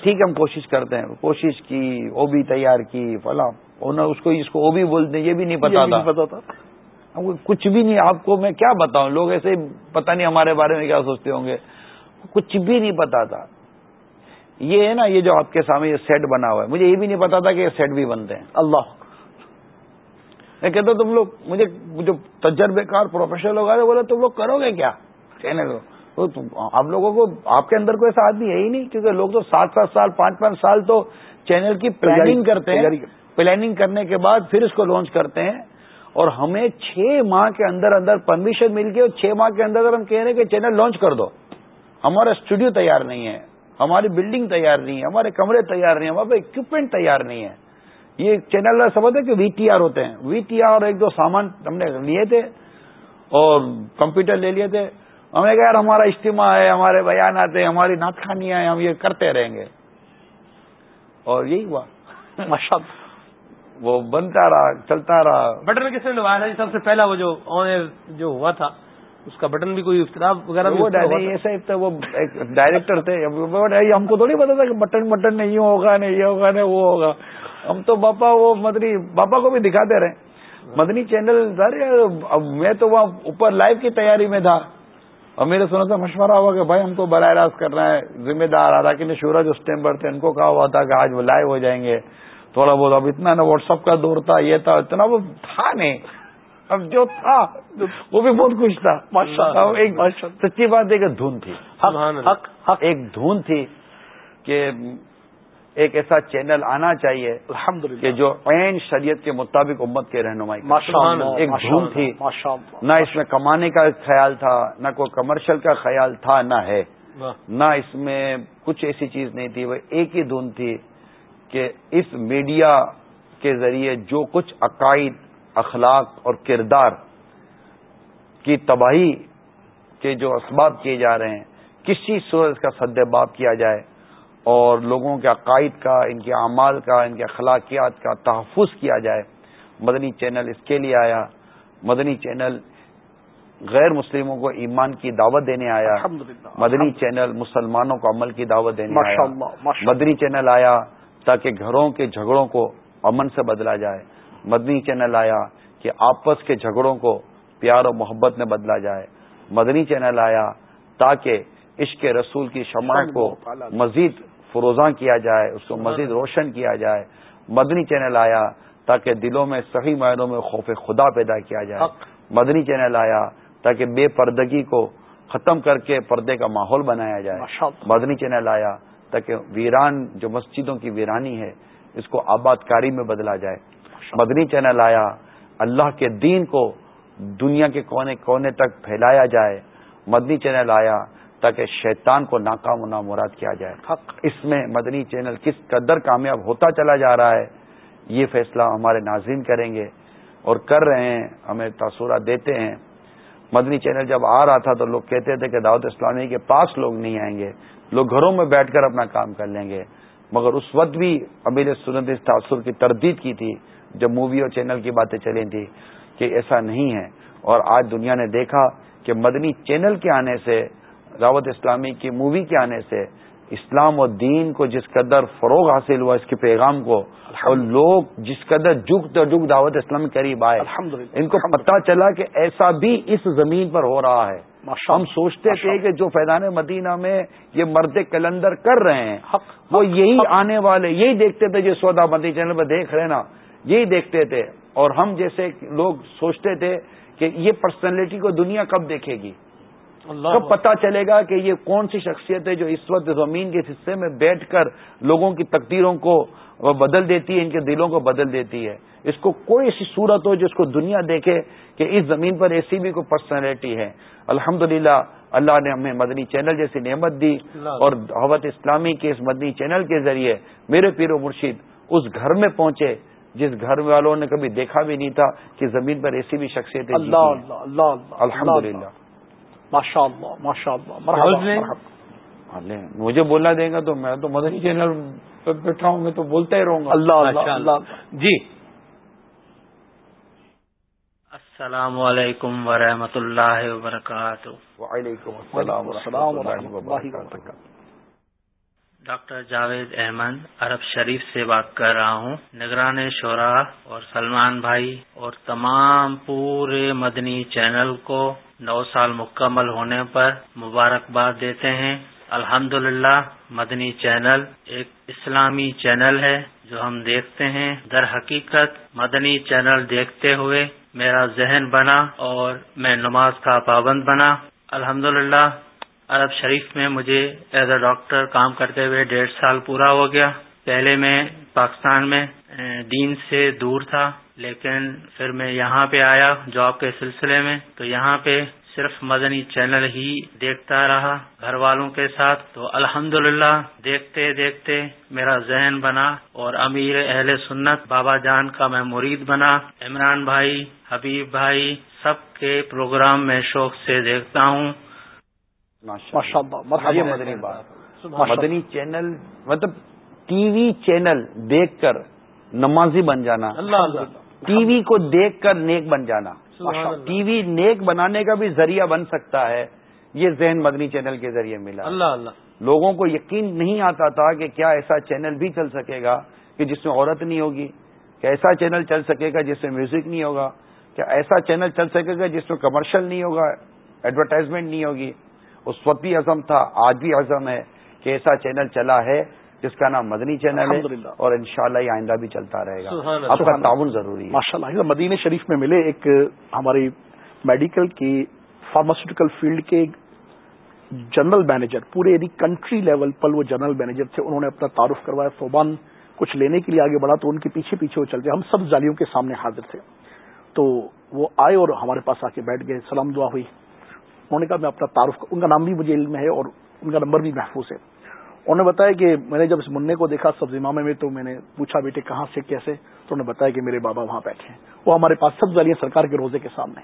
ٹھیک ہے ہم کوشش کرتے ہیں۔ کوشش کی وہ بھی تیار کی فلاں۔ اس کو اس کو وہ بھی بولتے یہ بھی نہیں پتا تھا۔ کچھ بھی نہیں آپ کو میں کیا بتاؤں؟ لوگ ایسے پتہ نہیں ہمارے بارے میں کیا سوچتے ہوں گے۔ کچھ بھی نہیں پتا تھا۔ یہ ہے نا یہ جو آپ کے سامنے یہ سیٹ بنا ہوا ہے۔ مجھے یہ بھی نہیں پتا تھا کہ یہ سیٹ بھی بنتے ہیں۔ اللہ۔ میں کہتا تم لوگ مجھے جو تجربے کار پروفیشنل رہے بولے تم لوگ کرو گے کیا؟ کہنے کو آپ لوگوں کو آپ کے اندر کوئی ایسا آدمی ہے ہی نہیں کیونکہ لوگ تو سات سات سال پانچ پانچ سال تو چینل کی پلاننگ کرتے ہیں۔ پلاننگ کرنے کے بعد پھر اس کو لانچ کرتے ہیں۔ اور ہمیں چھ ماہ کے اندر اندر پرمیشن مل گئی اور چھ ماہ کے اندر اندر ہم کہہ رہے ہیں کہ چینل لانچ کر دو۔ ہمارا اسٹوڈیو تیار نہیں ہے، ہماری بلڈنگ تیار نہیں ہے، ہمارے کمرے تیار نہیں ہے ہمارے اکوپمنٹ تیار نہیں ہے۔ یہ چینل سمجھتے کہ وی ٹی آر ہوتے ہیں۔ وی ٹی آر اور ایک دو سامان ہم نے لیے تھے اور کمپیوٹر لے لیے تھے۔ ہم نے کہا یار ہمارا اجتماع ہے، ہمارے بیانات ہیں، ہماری ناطخانیاں ہیں، ہم یہ کرتے رہیں گے۔ اور یہی ہوا۔ ماشاء وہ بنتا رہا چلتا رہا۔ بٹن کس نے لگایا تھا؟ سب سے پہلا وہ جو آن ایئر جو ہوا تھا اس کا بٹن بھی کوئی اختلاف وغیرہ وہ ایسا وہ ایک ڈائریکٹر تھے۔ ہم کو تھوڑی پتا تھا کہ بٹن بٹن نہیں ہوگا نہیں یہ ہوگا نہیں وہ ہوگا۔ ہم تو باپا وہ مدنی باپا کو بھی دکھاتے رہے۔ مدنی چینل اب میں تو وہاں اوپر لائیو کی تیاری میں تھا۔ اور میرے سنا تھا مشورہ ہوا کہ بھائی ہم کو براہ راست کرنا ہے ذمہ دار اراکین شورج اس ٹائم پر تھے ان کو کہا ہوا تھا کہ آج وہ لائیو ہو جائیں گے۔ تھوڑا بہت اب اتنا نا واٹس ایپ کا دور تھا یہ تھا اتنا وہ تھا نہیں۔ اب جو تھا وہ بھی بہت خوش تھا۔ ایک سچی بات ایک دھن تھی۔ ایک دھن تھی کہ ایک ایسا چینل آنا چاہیے الحمد کہ جو عین شریعت کے مطابق امت کے رہنمائی ایک دھوم تھی۔ نہ اس میں کمانے کا خیال تھا نہ کوئی کمرشل کا خیال تھا نہ ہے۔ نہ اس میں کچھ ایسی چیز نہیں تھی وہ ایک ہی دھن تھی۔ کہ اس میڈیا کے ذریعے جو کچھ عقائد اخلاق اور کردار کی تباہی کے جو اسباب کیے جا رہے ہیں کسی صورت کا سد باب کیا جائے اور لوگوں کے عقائد کا ان کے اعمال کا ان کے اخلاقیات کا تحفظ کیا جائے۔ مدنی چینل اس کے لیے آیا۔ مدنی چینل غیر مسلموں کو ایمان کی دعوت دینے آیا۔ مدنی چینل مسلمانوں کو عمل کی دعوت دینے آیا۔ مدنی چینل آیا۔ تاکہ گھروں کے جھگڑوں کو امن سے بدلا جائے۔ مدنی چینل آیا کہ آپس کے جھگڑوں کو پیار و محبت میں بدلا جائے۔ مدنی چینل آیا تاکہ عشق رسول کی شمع کو مزید فروزاں کیا جائے اس کو مزید روشن کیا جائے۔ مدنی چینل آیا تاکہ دلوں میں صحیح معنوں میں خوف خدا پیدا کیا جائے۔ مدنی چینل آیا تاکہ بے پردگی کو ختم کر کے پردے کا ماحول بنایا جائے۔ مدنی چینل آیا تاکہ ویران جو مسجدوں کی ویرانی ہے اس کو آباد کاری میں بدلا جائے۔ مدنی چینل آیا اللہ کے دین کو دنیا کے کونے کونے تک پھیلایا جائے۔ مدنی چینل آیا تاکہ شیطان کو ناکام و نامراد کیا جائے۔ اس میں مدنی چینل کس قدر کامیاب ہوتا چلا جا رہا ہے یہ فیصلہ ہمارے ناظرین کریں گے اور کر رہے ہیں ہمیں تاثرات دیتے ہیں۔ مدنی چینل جب آ رہا تھا تو لوگ کہتے تھے کہ دعوت اسلامی کے پاس لوگ نہیں آئیں گے، لوگ گھروں میں بیٹھ کر اپنا کام کر لیں گے۔ مگر اس وقت بھی امیر سنت اس تاثر کی تردید کی تھی، جب مووی اور چینل کی باتیں چلی تھیں کہ ایسا نہیں ہے۔ اور آج دنیا نے دیکھا کہ مدنی چینل کے آنے سے، دعوت اسلامی کی مووی کے آنے سے اسلام و دین کو جس قدر فروغ حاصل ہوا اس کے پیغام کو اور لوگ جس قدر جگ تو جگ دعوت اسلامی قریب آئے۔ ان کو پتہ چلا کہ ایسا بھی اس زمین پر ہو رہا ہے۔ ہم سوچتے تھے کہ جو فیضان مدینہ میں یہ مرد کلندر کر رہے ہیں وہ یہی آنے والے یہی دیکھتے تھے جو سودا مدی چینل پہ دیکھ رہے نا یہی دیکھتے تھے۔ اور ہم جیسے لوگ سوچتے تھے کہ یہ پرسنالٹی کو دنیا کب دیکھے گی؟ کب پتا چلے گا کہ یہ کون سی شخصیت ہے جو اس وقت زمین کے حصے میں بیٹھ کر لوگوں کی تقدیروں کو بدل دیتی ہے ان کے دلوں کو بدل دیتی ہے۔ اس کو کوئی ایسی صورت ہو جس کو دنیا دیکھے کہ اس زمین پر ایسی بھی کوئی پرسنالٹی ہے۔ الحمد اللہ نے ہمیں مدنی چینل جیسی نعمت دی اور حوت اسلامی کے اس مدنی چینل کے ذریعے میرے پیر و مرشید اس گھر میں پہنچے جس گھر والوں نے کبھی دیکھا بھی نہیں تھا کہ زمین پر ایسی بھی شخصیت الحمد للہ مجھے بولنا دیں گا تو میں تو مدنی چینل پہ بیٹھا ہوں میں تو بولتا ہی رہوں گا۔ اللہ اللہ جی۔ السلام علیکم ورحمۃ اللہ وبرکاتہ۔ وعلیکم السلام و اللہ وبرکاتہ۔ ڈاکٹر جاوید احمد عرب شریف سے بات کر رہا ہوں۔ نگران شورا اور سلمان بھائی اور تمام پورے مدنی چینل کو نو سال مکمل ہونے پر مبارکباد دیتے ہیں۔ الحمد مدنی چینل ایک اسلامی چینل ہے جو ہم دیکھتے ہیں۔ در حقیقت، مدنی چینل دیکھتے ہوئے میرا ذہن بنا اور میں نماز کا پابند بنا۔ الحمد عرب شریف میں مجھے ایز اے ڈاکٹر کام کرتے ہوئے ڈیڑھ سال پورا ہو گیا۔ پہلے میں پاکستان میں دین سے دور تھا۔ لیکن پھر میں یہاں پہ آیا جاب کے سلسلے میں تو یہاں پہ صرف مدنی چینل ہی دیکھتا رہا گھر والوں کے ساتھ۔ تو الحمد دیکھتے دیکھتے میرا ذہن بنا اور امیر اہل سنت بابا جان کا میں مرید بنا۔ عمران بھائی حبیب بھائی سب کے پروگرام میں شوق سے دیکھتا ہوں۔ مدنی بات۔ مدنی چینل مطلب ٹی وی چینل دیکھ کر نمازی بن جانا۔ ٹی وی کو دیکھ کر نیک بن جانا۔ ٹی وی نیک بنانے کا بھی ذریعہ بن سکتا ہے۔ یہ ذہن مدنی چینل کے ذریعے ملا۔ اللہ اللہ۔ لوگوں کو یقین نہیں آتا تھا کہ کیا ایسا چینل بھی چل سکے گا کہ جس میں عورت نہیں ہوگی کیا ایسا چینل چل سکے گا جس میں میوزک نہیں ہوگا کیا ایسا چینل چل سکے گا جس میں کمرشل نہیں ہوگا ایڈورٹائزمنٹ نہیں ہوگی۔ اس وقت بھی عزم تھا آج بھی عزم ہے کہ ایسا چینل چلا ہے۔ جس کا نام مدنی چینل ہے اور انشاءاللہ یہ آئندہ بھی چلتا رہے گا۔ آپ کا تعاون ضروری ہے۔ ماشاء اللہ مدینہ شریف میں ملے ایک ہماری میڈیکل کی فارماسیوٹیکل فیلڈ کے جنرل مینیجر پورے یعنی کنٹری لیول پر وہ جنرل مینیجر تھے انہوں نے اپنا تعارف کروایا فوبان کچھ لینے کے لیے آگے بڑھا تو ان کے پیچھے پیچھے وہ چلتے ہم سب جالیوں کے سامنے حاضر تھے۔ تو وہ آئے اور ہمارے پاس آ کے بیٹھ گئے سلام دعا ہوئی۔ انہوں نے کہا میں اپنا تعارف ان کا نام بھی مجھے علم ہے اور ان کا نمبر بھی محفوظ ہے۔ انہوں نے بتایا کہ میں نے جب اس منع کو دیکھا سبز امامے میں تو میں نے پوچھا بیٹے کہاں سے کیسے؟ تو انہوں نے بتایا کہ میرے بابا وہاں بیٹھے ہیں۔ وہ ہمارے پاس سب جالیاں سرکار کے روزے کے سامنے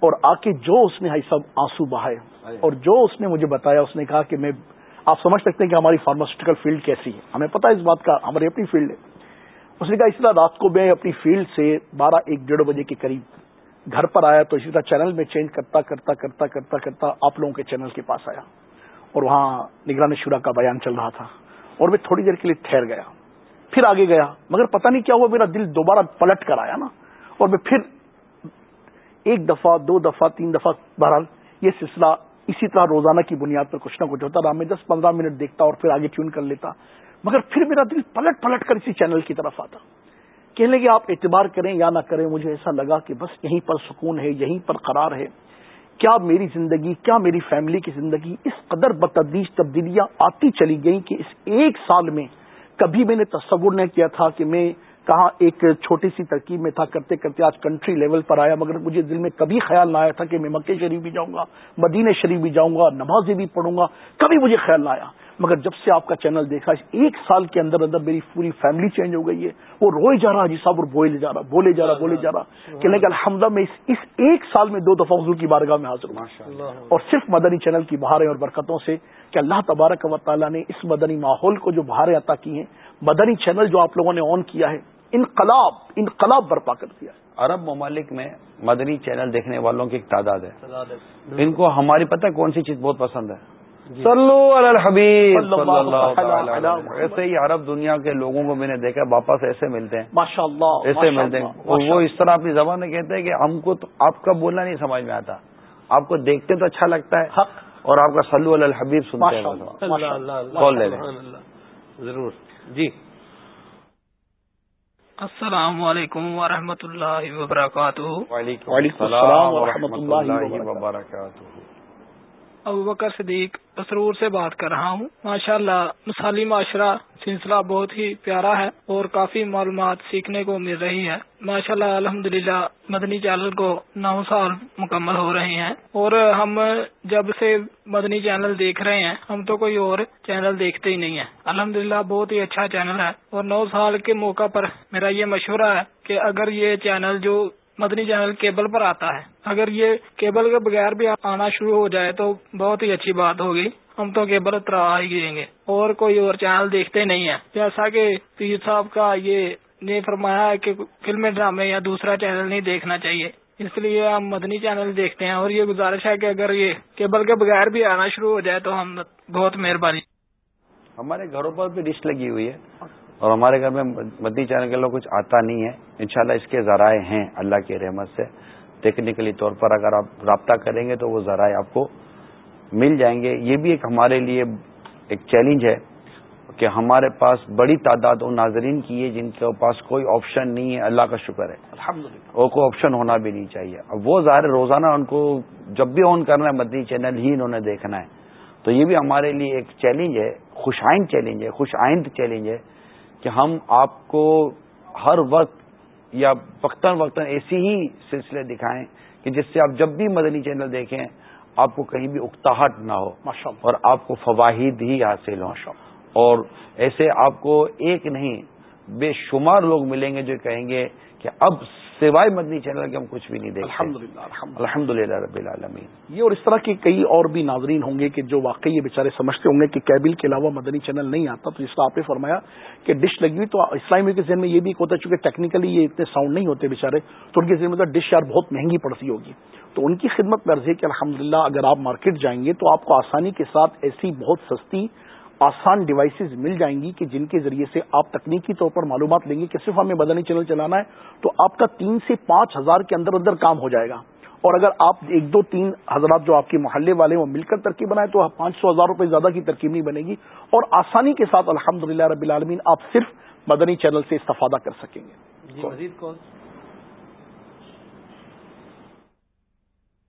اور آ کے جو اس نے سب آنسو بہائے اور جو اس نے مجھے بتایا اس نے کہا کہ میں آپ سمجھ سکتے ہیں کہ ہماری فارماسٹیکل فیلڈ کیسی ہے۔ ہمیں پتا اس بات کا ہماری اپنی فیلڈ ہے۔ اس نے کہا اسی طرح رات کو میں اپنی فیلڈ سے بارہ ایک ڈیڑھ بجے کے قریب گھر پر آیا تو اسی طرح چینل میں چینج کرتا کرتا کرتا کرتا کرتا آپ لوگوں کے چینل کے پاس آیا۔ اور وہاں نگران شورا کا بیان چل رہا تھا اور میں تھوڑی دیر کے لیے ٹھہر گیا، پھر آگے گیا، مگر پتہ نہیں کیا ہوا، میرا دل دوبارہ پلٹ کر آیا نا، اور میں پھر ایک دفعہ، دو دفعہ، تین دفعہ، بہرحال یہ سلسلہ اسی طرح روزانہ کی بنیاد پر کچھ نہ کچھ ہوتا رہا، میں دس پندرہ منٹ دیکھتا اور پھر آگے ٹیون کر لیتا، مگر پھر میرا دل پلٹ پلٹ کر اسی چینل کی طرف آتا۔ کہنے کہ آپ اعتبار کریں یا نہ کریں، مجھے ایسا لگا کہ بس یہیں پر سکون ہے، یہیں پر قرار ہے۔ کیا میری زندگی، کیا میری فیملی کی زندگی اس قدر بتدیش تبدیلیاں آتی چلی گئیں کہ اس ایک سال میں کبھی میں نے تصور نہیں کیا تھا کہ میں کہاں ایک چھوٹی سی ترکیب میں تھا، کرتے کرتے آج کنٹری لیول پر آیا، مگر مجھے دل میں کبھی خیال نہ آیا تھا کہ میں مکے شریف بھی جاؤں گا، مدینہ شریف بھی جاؤں گا، نمازیں بھی پڑھوں گا، کبھی مجھے خیال نہ آیا۔ مگر جب سے آپ کا چینل دیکھا ایک سال کے اندر اندر میری پوری فیملی چینج ہو گئی ہے۔ وہ روئے جا رہا جی صاحب اور بولے جا رہا بولے جا رہا بولے جا رہا۔ کہ لیکن الحمد میں اس ایک سال میں دو دفعہ حضور کی بارگاہ میں حاضر ہوں۔ اور صرف مدنی چینل کی بہاریں اور برکتوں سے کہ اللہ تبارک و تعالیٰ نے اس مدنی ماحول کو جو بہاریں عطا کی ہیں مدنی چینل جو آپ لوگوں نے آن کیا ہے انقلاب انقلاب برپا کر دیا عرب ممالک میں مدنی چینل دیکھنے والوں کی ایک تعداد ہے۔ ان کو ہماری پتہ کون سی چیز بہت پسند ہے؟ جی۔ الحبیب۔ ایسے ہی عرب دنیا کے لوگوں کو میں نے دیکھا واپس ایسے ملتے ہیں۔ ماشاء اللہ ایسے ملتے ہیں۔ وہ اس طرح اپنی زبان میں کہتے ہیں کہ ہم کو تو آپ کا بولنا نہیں سمجھ میں آتا۔ آپ کو دیکھتے تو اچھا لگتا ہے۔ اور آپ کا سلو الحبیب سنتے ہیں۔ ضرور۔ جی۔ السلام علیکم ورحمۃ اللہ وبرکاتہ۔ وعلیکم السلام ورحمۃ اللہ وبرکاتہ۔ ابو بکر صدیق مسرور سے بات کر رہا ہوں۔ ماشاء اللہ مثالی معاشرہ سلسلہ بہت ہی پیارا ہے اور کافی معلومات سیکھنے کو مل رہی ہے۔ ماشاء اللہ الحمد مدنی چینل کو نو سال مکمل ہو رہے ہیں اور ہم جب سے مدنی چینل دیکھ رہے ہیں، ہم تو کوئی اور چینل دیکھتے ہی نہیں ہیں۔ الحمد بہت ہی اچھا چینل ہے اور نو سال کے موقع پر میرا یہ مشورہ ہے کہ اگر یہ چینل جو مدنی چینل کیبل پر آتا ہے۔ اگر یہ کیبل کے بغیر بھی آنا شروع ہو جائے تو بہت ہی اچھی بات ہوگی۔ ہم تو کیبل ترا ہی دیں گے۔ اور کوئی اور چینل دیکھتے نہیں ہیں۔ جیسا کہ پیر صاحب کا یہ نے فرمایا ہے کہ فلم ڈرامے یا دوسرا چینل نہیں دیکھنا چاہیے۔ اس لیے ہم مدنی چینل دیکھتے ہیں۔ اور یہ گزارش ہے کہ اگر یہ کیبل کے بغیر بھی آنا شروع ہو جائے تو ہم بہت مہربانی۔ ہمارے گھروں پر بھی ڈش لگی ہوئی ہے۔ اور ہمارے گھر میں مدنی چینل کے لوگ کچھ آتا نہیں ہے۔ انشاءاللہ اس کے ذرائع ہیں اللہ کی رحمت سے۔ ٹیکنیکلی طور پر اگر آپ رابطہ کریں گے تو وہ ذرائع آپ کو مل جائیں گے۔ یہ بھی ایک ہمارے لیے ایک چیلنج ہے کہ ہمارے پاس بڑی تعداد ان ناظرین کی ہے جن کے پاس کوئی آپشن نہیں ہے۔ اللہ کا شکر ہے۔ اور کوئی آپشن ہونا بھی نہیں چاہیے۔ اب وہ ظاہر روزانہ ان کو جب بھی آن کرنا ہے مدنی چینل ہی انہوں نے دیکھنا ہے۔ تو یہ بھی ہمارے لیے ایک چیلنج ہے۔ خوش آئند چیلنج ہے۔ خوش آئند چیلنج ہے۔ کہ ہم آپ کو ہر وقت یا وقتاً وقتاً ایسی ہی سلسلے دکھائیں کہ جس سے آپ جب بھی مدنی چینل دیکھیں آپ کو کہیں بھی اکتاہٹ نہ ہو اور آپ کو فواہد ہی حاصل ہوں۔ اور ایسے آپ کو ایک نہیں بے شمار لوگ ملیں گے جو کہیں گے کہ اب سوائے مدنی چینل کے ہم کچھ بھی نہیں دیکھتے۔ الحمد للہ رب العالمین۔ یہ اور اس طرح کے کئی اور بھی ناظرین ہوں گے کہ جو واقعی یہ بےچارے سمجھتے ہوں گے کہ کیبل کے علاوہ مدنی چینل نہیں آتا تو جس طرح آپ نے فرمایا کہ ڈش لگی ہوئی تو اسلامی کے ذہن میں یہ بھی ہوتا ہے چونکہ ٹیکنیکلی یہ اتنے ساؤنڈ نہیں ہوتے بےچارے تو ان کے ذہن میں ڈش یار بہت مہنگی پڑتی ہوگی۔ تو ان کی خدمت میں عرض ہے کہ الحمد اگر آپ مارکیٹ جائیں گے تو آپ کو آسانی کے ساتھ ایسی بہت سستی آسان ڈیوائسز مل جائیں گی کہ جن کے ذریعے سے آپ تکنیکی طور پر معلومات لیں گے کہ صرف ہمیں بدنی چینل چلانا ہے، تو آپ کا تین سے پانچ ہزار کے اندر اندر کام ہو جائے گا۔ اور اگر آپ ایک دو تین حضرات جو آپ کے محلے والے وہ مل کر ترکیب بنائے تو پانچ سو ہزار روپے زیادہ کی ترکیب نہیں بنے گی۔ اور آسانی کے ساتھ الحمد رب العالمین آپ صرف مدنی چینل سے استفادہ کر سکیں گے۔ جی مزید کون؟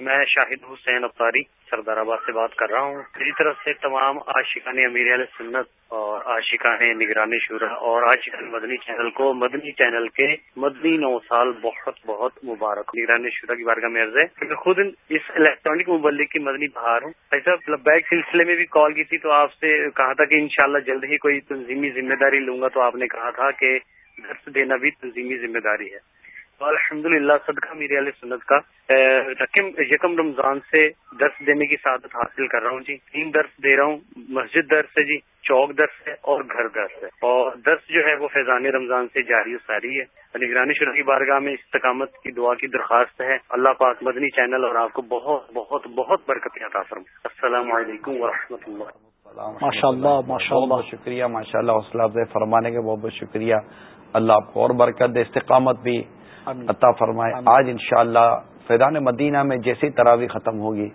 میں شاہد حسین افطاری سردار آباد سے بات کر رہا ہوں۔ میری طرف سے تمام عاشقان امیر علیہ سنت اور عاشقان نگرانی شورا اور عاشقان مدنی چینل کو، مدنی چینل کے مدنی نو سال بہت بہت مبارک۔ نگرانی شورا کی بارگاہ میں عرض ہے میں خود اس الیکٹرانک مبلک کی مدنی بہار ہوں۔ ایسا مطلب بیک سلسلے میں بھی کال کی تھی تو آپ سے کہا تھا کہ انشاءاللہ جلد ہی کوئی تنظیمی ذمہ داری لوں گا تو آپ نے کہا تھا کہ درس دینا بھی تنظیمی ذمہ داری ہے۔ الحمد للہ صدقہ میرے علیہ سنت کا۔ یکم رمضان سے درس دینے کی سعادت حاصل کر رہا ہوں جی۔ تین درس دے رہا ہوں مسجد درس ہے جی چوک درس ہے اور گھر درس ہے۔ اور درس جو ہے وہ فیضان رمضان سے جاری و ساری ہے۔ نگرانی شروع کی بارگاہ میں استقامت کی دعا کی درخواست ہے۔ اللہ پاک مدنی چینل اور آپ کو بہت بہت بہت برکت عطا فرم السلام علیکم و رحمۃ اللہ ماشاء اللہ ماشاء اللہ۔ بہت شکریہ ماشاء اللہ حوصلہ فرمانے کے بہت بہت شکریہ۔ اللہ آپ کو اور برکت دے استقامت بھی۔ عطا فرمائے. آج انشاءاللہ اللہ فیضان مدینہ میں جیسی تراوی ختم ہوگی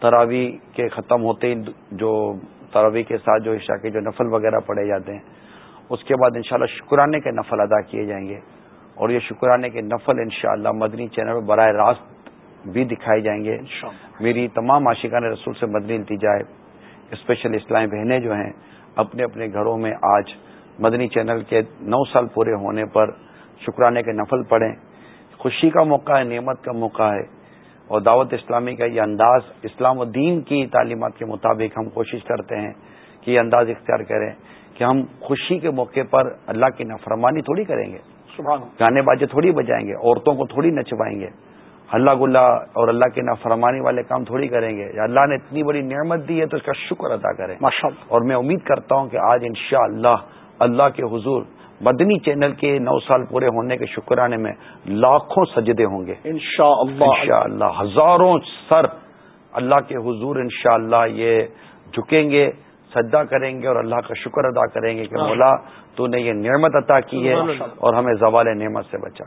تراوی کے ختم ہوتے ہی جو تراوی کے ساتھ جو عشاء کے جو نفل وغیرہ پڑے جاتے ہیں اس کے بعد انشاءاللہ شکرانے کے نفل ادا کیے جائیں گے۔ اور یہ شکرانے کے نفل انشاءاللہ مدنی چینل پر براہ راست بھی دکھائے جائیں گے۔ میری تمام عاشقان رسول سے مدنی التجائے اسپیشل اسلامی بہنیں جو ہیں اپنے اپنے گھروں میں آج مدنی چینل کے نو سال پورے ہونے پر شکرانے کے نفل پڑھیں۔ خوشی کا موقع ہے نعمت کا موقع ہے۔ اور دعوت اسلامی کا یہ انداز اسلام و دین کی تعلیمات کے مطابق ہم کوشش کرتے ہیں کہ یہ انداز اختیار کریں کہ ہم خوشی کے موقع پر اللہ کی نفرمانی تھوڑی کریں گے۔ گانے بازے تھوڑی بجائیں گے عورتوں کو تھوڑی نچوائیں گے۔ اللہ گلا اور اللہ کی نافرمانی والے کام تھوڑی کریں گے۔ یا اللہ نے اتنی بڑی نعمت دی ہے تو اس کا شکر ادا کریں۔ اور میں امید کرتا ہوں کہ آج انشاءاللہ اللہ اللہ کے حضور مدنی چینل کے نو سال پورے ہونے کے شکرانے میں لاکھوں سجدے ہوں گے۔ انشاءاللہ۔ اللہ ہزاروں سر اللہ کے حضور انشاءاللہ یہ جھکیں گے۔ سجدہ کریں گے اور اللہ کا شکر ادا کریں گے کہ مولا تو نے یہ نعمت عطا کی ہے اور ہمیں زوال نعمت سے بچا۔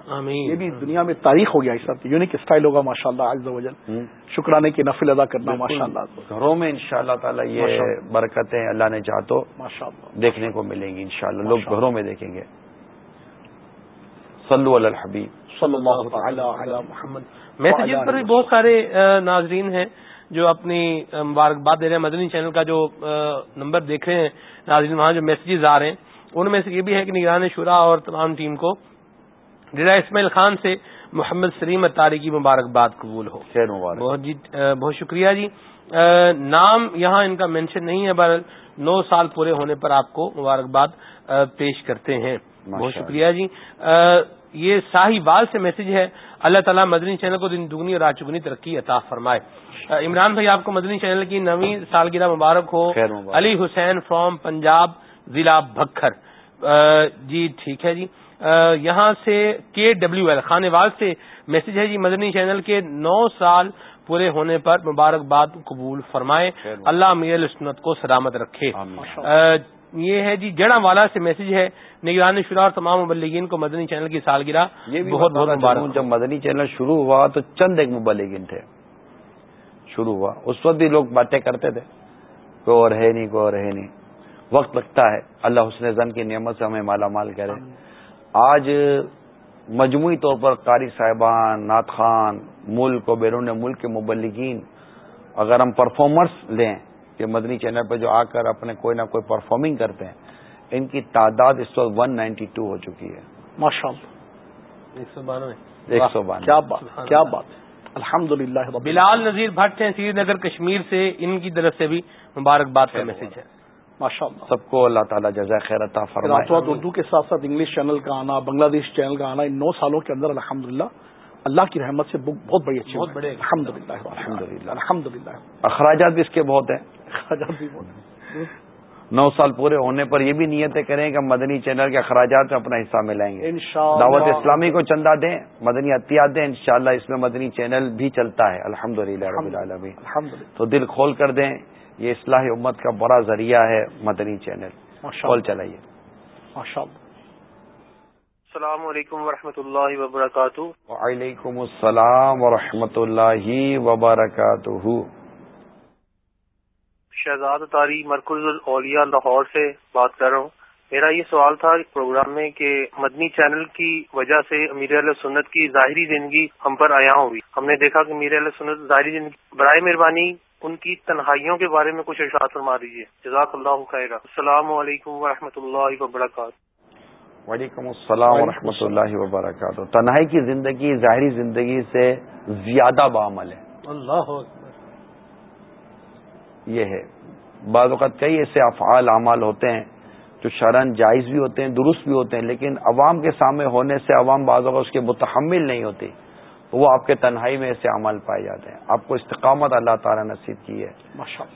یہ بھی دنیا میں تاریخ ہو گیا اس وقت یونیک اسٹائل ہوگا ماشاء اللہ شکرانے کی نفل ادا کرنا ماشاء اللہ گھروں میں ان شاء اللہ تعالیٰ یہ برکتیں اللہ نے چاہ تو دیکھنے کو ملیں گی انشاءاللہ. لوگ گھروں میں دیکھیں گے۔ صلو علی الحبیب. صلی اللہ محمد میسجز پر بھی بہت سارے ناظرین ہیں۔ جو اپنی مبارکباد دے رہے ہیں مدنی چینل کا جو نمبر دیکھ رہے ہیں ناظرین وہاں جو میسیجز آ رہے ہیں ان میں سے یہ بھی ہے کہ نگران شورا اور تمام ٹیم کو ڈیرا اسماعیل خان سے محمد سلیم اتاری کی مبارکباد قبول ہو۔ بہت جی بہت شکریہ جی۔ نام یہاں ان کا مینشن نہیں ہے بر نو سال پورے ہونے پر آپ کو مبارکباد پیش کرتے ہیں۔ بہت شکریہ جی۔ یہ ساہی بال سے میسج ہے۔ اللہ تعالیٰ مدنی چینل کو دن دگنی اور چگنی ترقی عطا فرمائے۔ عمران بھائی آپ کو مدنی چینل کی نویں سالگرہ مبارک ہو۔ علی حسین فرام پنجاب ضلع بکھر۔ جی ٹھیک ہے جی۔ یہاں سے کے ڈبلو ایل واز سے میسج ہے جی مدنی چینل کے نو سال پورے ہونے پر مبارکباد قبول فرمائے۔ اللہ میل سنت کو سلامت رکھے۔ یہ ہے جی جڑا والا سے میسج ہے۔ نگران شرا اور تمام مبلگین کو مدنی چینل کی سالگرہ۔ بہت بہت مبارک۔ جب مدنی چینل شروع ہوا تو چند ایک مبلگین تھے۔ شروع ہوا۔ اس وقت بھی لوگ باتیں کرتے تھے۔ کوئی اور ہے نہیں کوئی اور ہے نہیں۔ وقت لگتا ہے۔ اللہ حسن زن کی نعمت سے ہمیں مالا مال کرے۔ آج مجموعی طور پر قاری صاحبان نات خان ملک و بیرون ملک کے مبلگین اگر ہم پرفارمرس لیں کہ مدنی چینل پہ جو آ کر اپنے کوئی نہ کوئی پرفارمنگ کرتے ہیں ان کی تعداد اس وقت ون نائنٹی ٹو ہو چکی ہے۔ ماشاء اللہ ایک سو بانوے۔ ایک سو بانوے۔ کیا بات کیا بات۔ الحمد للہ بلال نذیر بھٹ ہیں سری نگر کشمیر سے ان کی طرف سے بھی مبارکباد کا میسج ہے۔ ماشاء اللہ سب کو اللہ تعالیٰ جزا خیر عطا فرمائے۔ اردو کے ساتھ ساتھ انگلش چینل کا آنا بنگلہ دیش چینل کا آنا ان نو سالوں کے اندر الحمد للہ اللہ کی رحمت سے بہت بڑی اچھی بہت بڑے الحمد للہ الحمد للہ الحمد للہ اخراجات بھی اس کے بہت ہیں۔ نو سال پورے ہونے پر یہ بھی نیتیں کریں کہ مدنی چینل کے اخراجات میں اپنا حصہ ملائیں گے۔ دعوت اسلامی کو چندہ دیں مدنی احتیاط دیں انشاءاللہ اس میں مدنی چینل بھی چلتا ہے۔ الحمد للہ تو دل کھول کر دیں یہ اصلاح امت کا بڑا ذریعہ ہے مدنی چینل۔ کال چلائیے۔ السلام علیکم ورحمۃ اللہ وبرکاتہ۔ وعلیکم السلام ورحمۃ اللہ وبرکاتہ۔ شہزاد تاری مرکز الاولیاء لاہور سے بات کر رہا ہوں۔ میرا یہ سوال تھا پروگرام میں کہ مدنی چینل کی وجہ سے امیر علیہ سنت کی ظاہری زندگی ہم پر آیا ہوئی۔ ہم نے دیکھا کہ امیر علیہ سنت ظاہری زندگی برائے مہربانی ان کی تنہائیوں کے بارے میں کچھ ارشاد فرما دیجیے جزاک اللہ خیر السلام علیکم و اللہ وبرکاتہ۔ وعلیکم السلام و اللہ وبرکاتہ۔ تنہائی کی زندگی ظاہری زندگی سے زیادہ بعمل ہے۔ اللہ یہ ہے۔ بعض اوقات کئی ایسے افعال اعمال ہوتے ہیں جو شرن جائز بھی ہوتے ہیں درست بھی ہوتے ہیں لیکن عوام کے سامنے ہونے سے عوام بعض اوقات اس کے متحمل نہیں ہوتی۔ وہ آپ کے تنہائی میں ایسے عمل پائے جاتے ہیں۔ آپ کو استقامت اللہ تعالیٰ نصیب کی ہے۔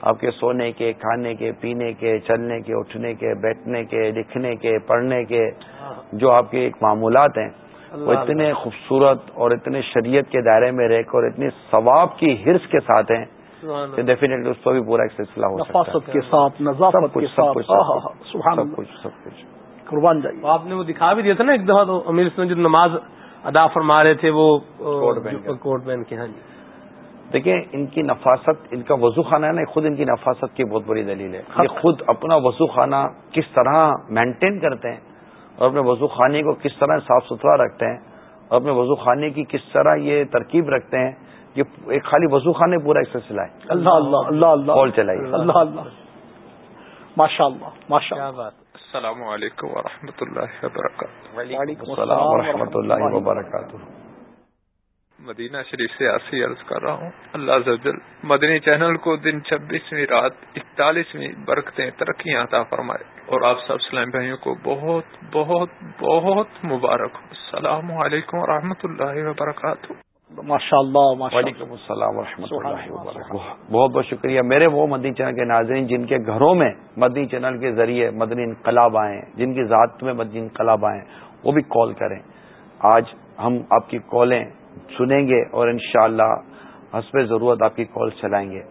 آپ کے سونے کے کھانے کے پینے کے چلنے کے اٹھنے کے بیٹھنے کے لکھنے کے پڑھنے کے جو آپ کے ایک معمولات ہیں وہ اتنے خوبصورت اور اتنے شریعت کے دائرے میں رہ کر اتنی ثواب کی ہرس کے ساتھ ہیں۔ کہ ڈیفینیٹلی اس کو بھی پورا ایک سلسلہ ہو نفاست کے ساتھ نظافت کے ساتھ۔ سب کچھ سب کچھ قربان جائیے۔ آپ نے وہ دکھا بھی دیا تھا نا ایک دفعہ تو امیر سے جو نماز ادا فرما رہے تھے وہ کوٹ بین کے۔ ہاں جی۔ دیکھیں ان کی نفاست ان کا وضو خانہ ہے نا خود ان کی نفاست کی بہت بڑی دلیل ہے۔ یہ خود اپنا وضو خانہ کس طرح مینٹین کرتے ہیں اور اپنے وضو خانے کو کس طرح صاف ستھرا رکھتے ہیں اور اپنے وضو خانے کی کس طرح یہ ترکیب رکھتے ہیں۔ یہ ایک خالی وضو خانے پورا ایک سلسلہ ہے اللہ اللہ اللہ اللہ۔ کال چلائیے۔ اللہ اللہ ماشاء اللہ ماشاء اللہ السلام علیکم ورحمۃ اللہ وبرکاتہ۔ وعلیکم السلام ورحمۃ اللہ وبرکاتہ۔ مدینہ شریف سے آسی عرض کر رہا ہوں۔ اللہ زبل مدنی چینل کو دن چھبیسویں رات اکتالیسویں برکتیں ترقیاں عطا فرمائے۔ اور آپ سب سلام بھائیوں کو بہت بہت بہت مبارک السلام علیکم و اللہ وبرکاتہ۔ ماشاء اللہ وعلیکم السلام ورحمۃ اللہ وبرکاتہ. بہت بہت شکریہ میرے وہ مدنی چینل کے ناظرین جن کے گھروں میں مدنی چینل کے ذریعے مدنی انقلاب آئے جن کی ذات میں مدنی انقلاب آئے وہ بھی کال کریں۔ آج ہم آپ کی کالیں سنیں گے اور انشاءاللہ شاء حسب ضرورت آپ کی کال چلائیں گے۔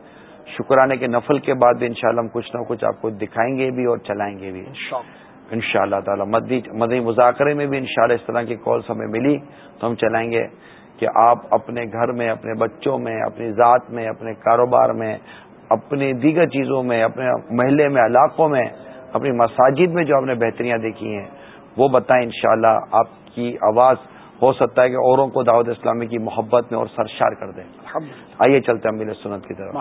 شکرانے کے نفل کے بعد بھی انشاءاللہ ہم کچھ نہ کچھ آپ کو دکھائیں گے بھی اور چلائیں گے بھی۔ ان شاء اللہ تعالیٰ مدنی مذاکرے میں بھی انشاءاللہ اس طرح کی کالس ہمیں ملی تو ہم چلائیں گے۔ کہ آپ اپنے گھر میں اپنے بچوں میں اپنی ذات میں اپنے کاروبار میں اپنی دیگر چیزوں میں اپنے محلے میں علاقوں میں اپنی مساجد میں جو آپ نے بہتریاں دیکھی ہیں وہ بتائیں انشاءاللہ شاء آپ کی آواز ہو سکتا ہے کہ اوروں کو دعوت اسلامی کی محبت میں اور سرشار کر دیں۔ آئیے چلتے ہیں میرے سنت کی طرف۔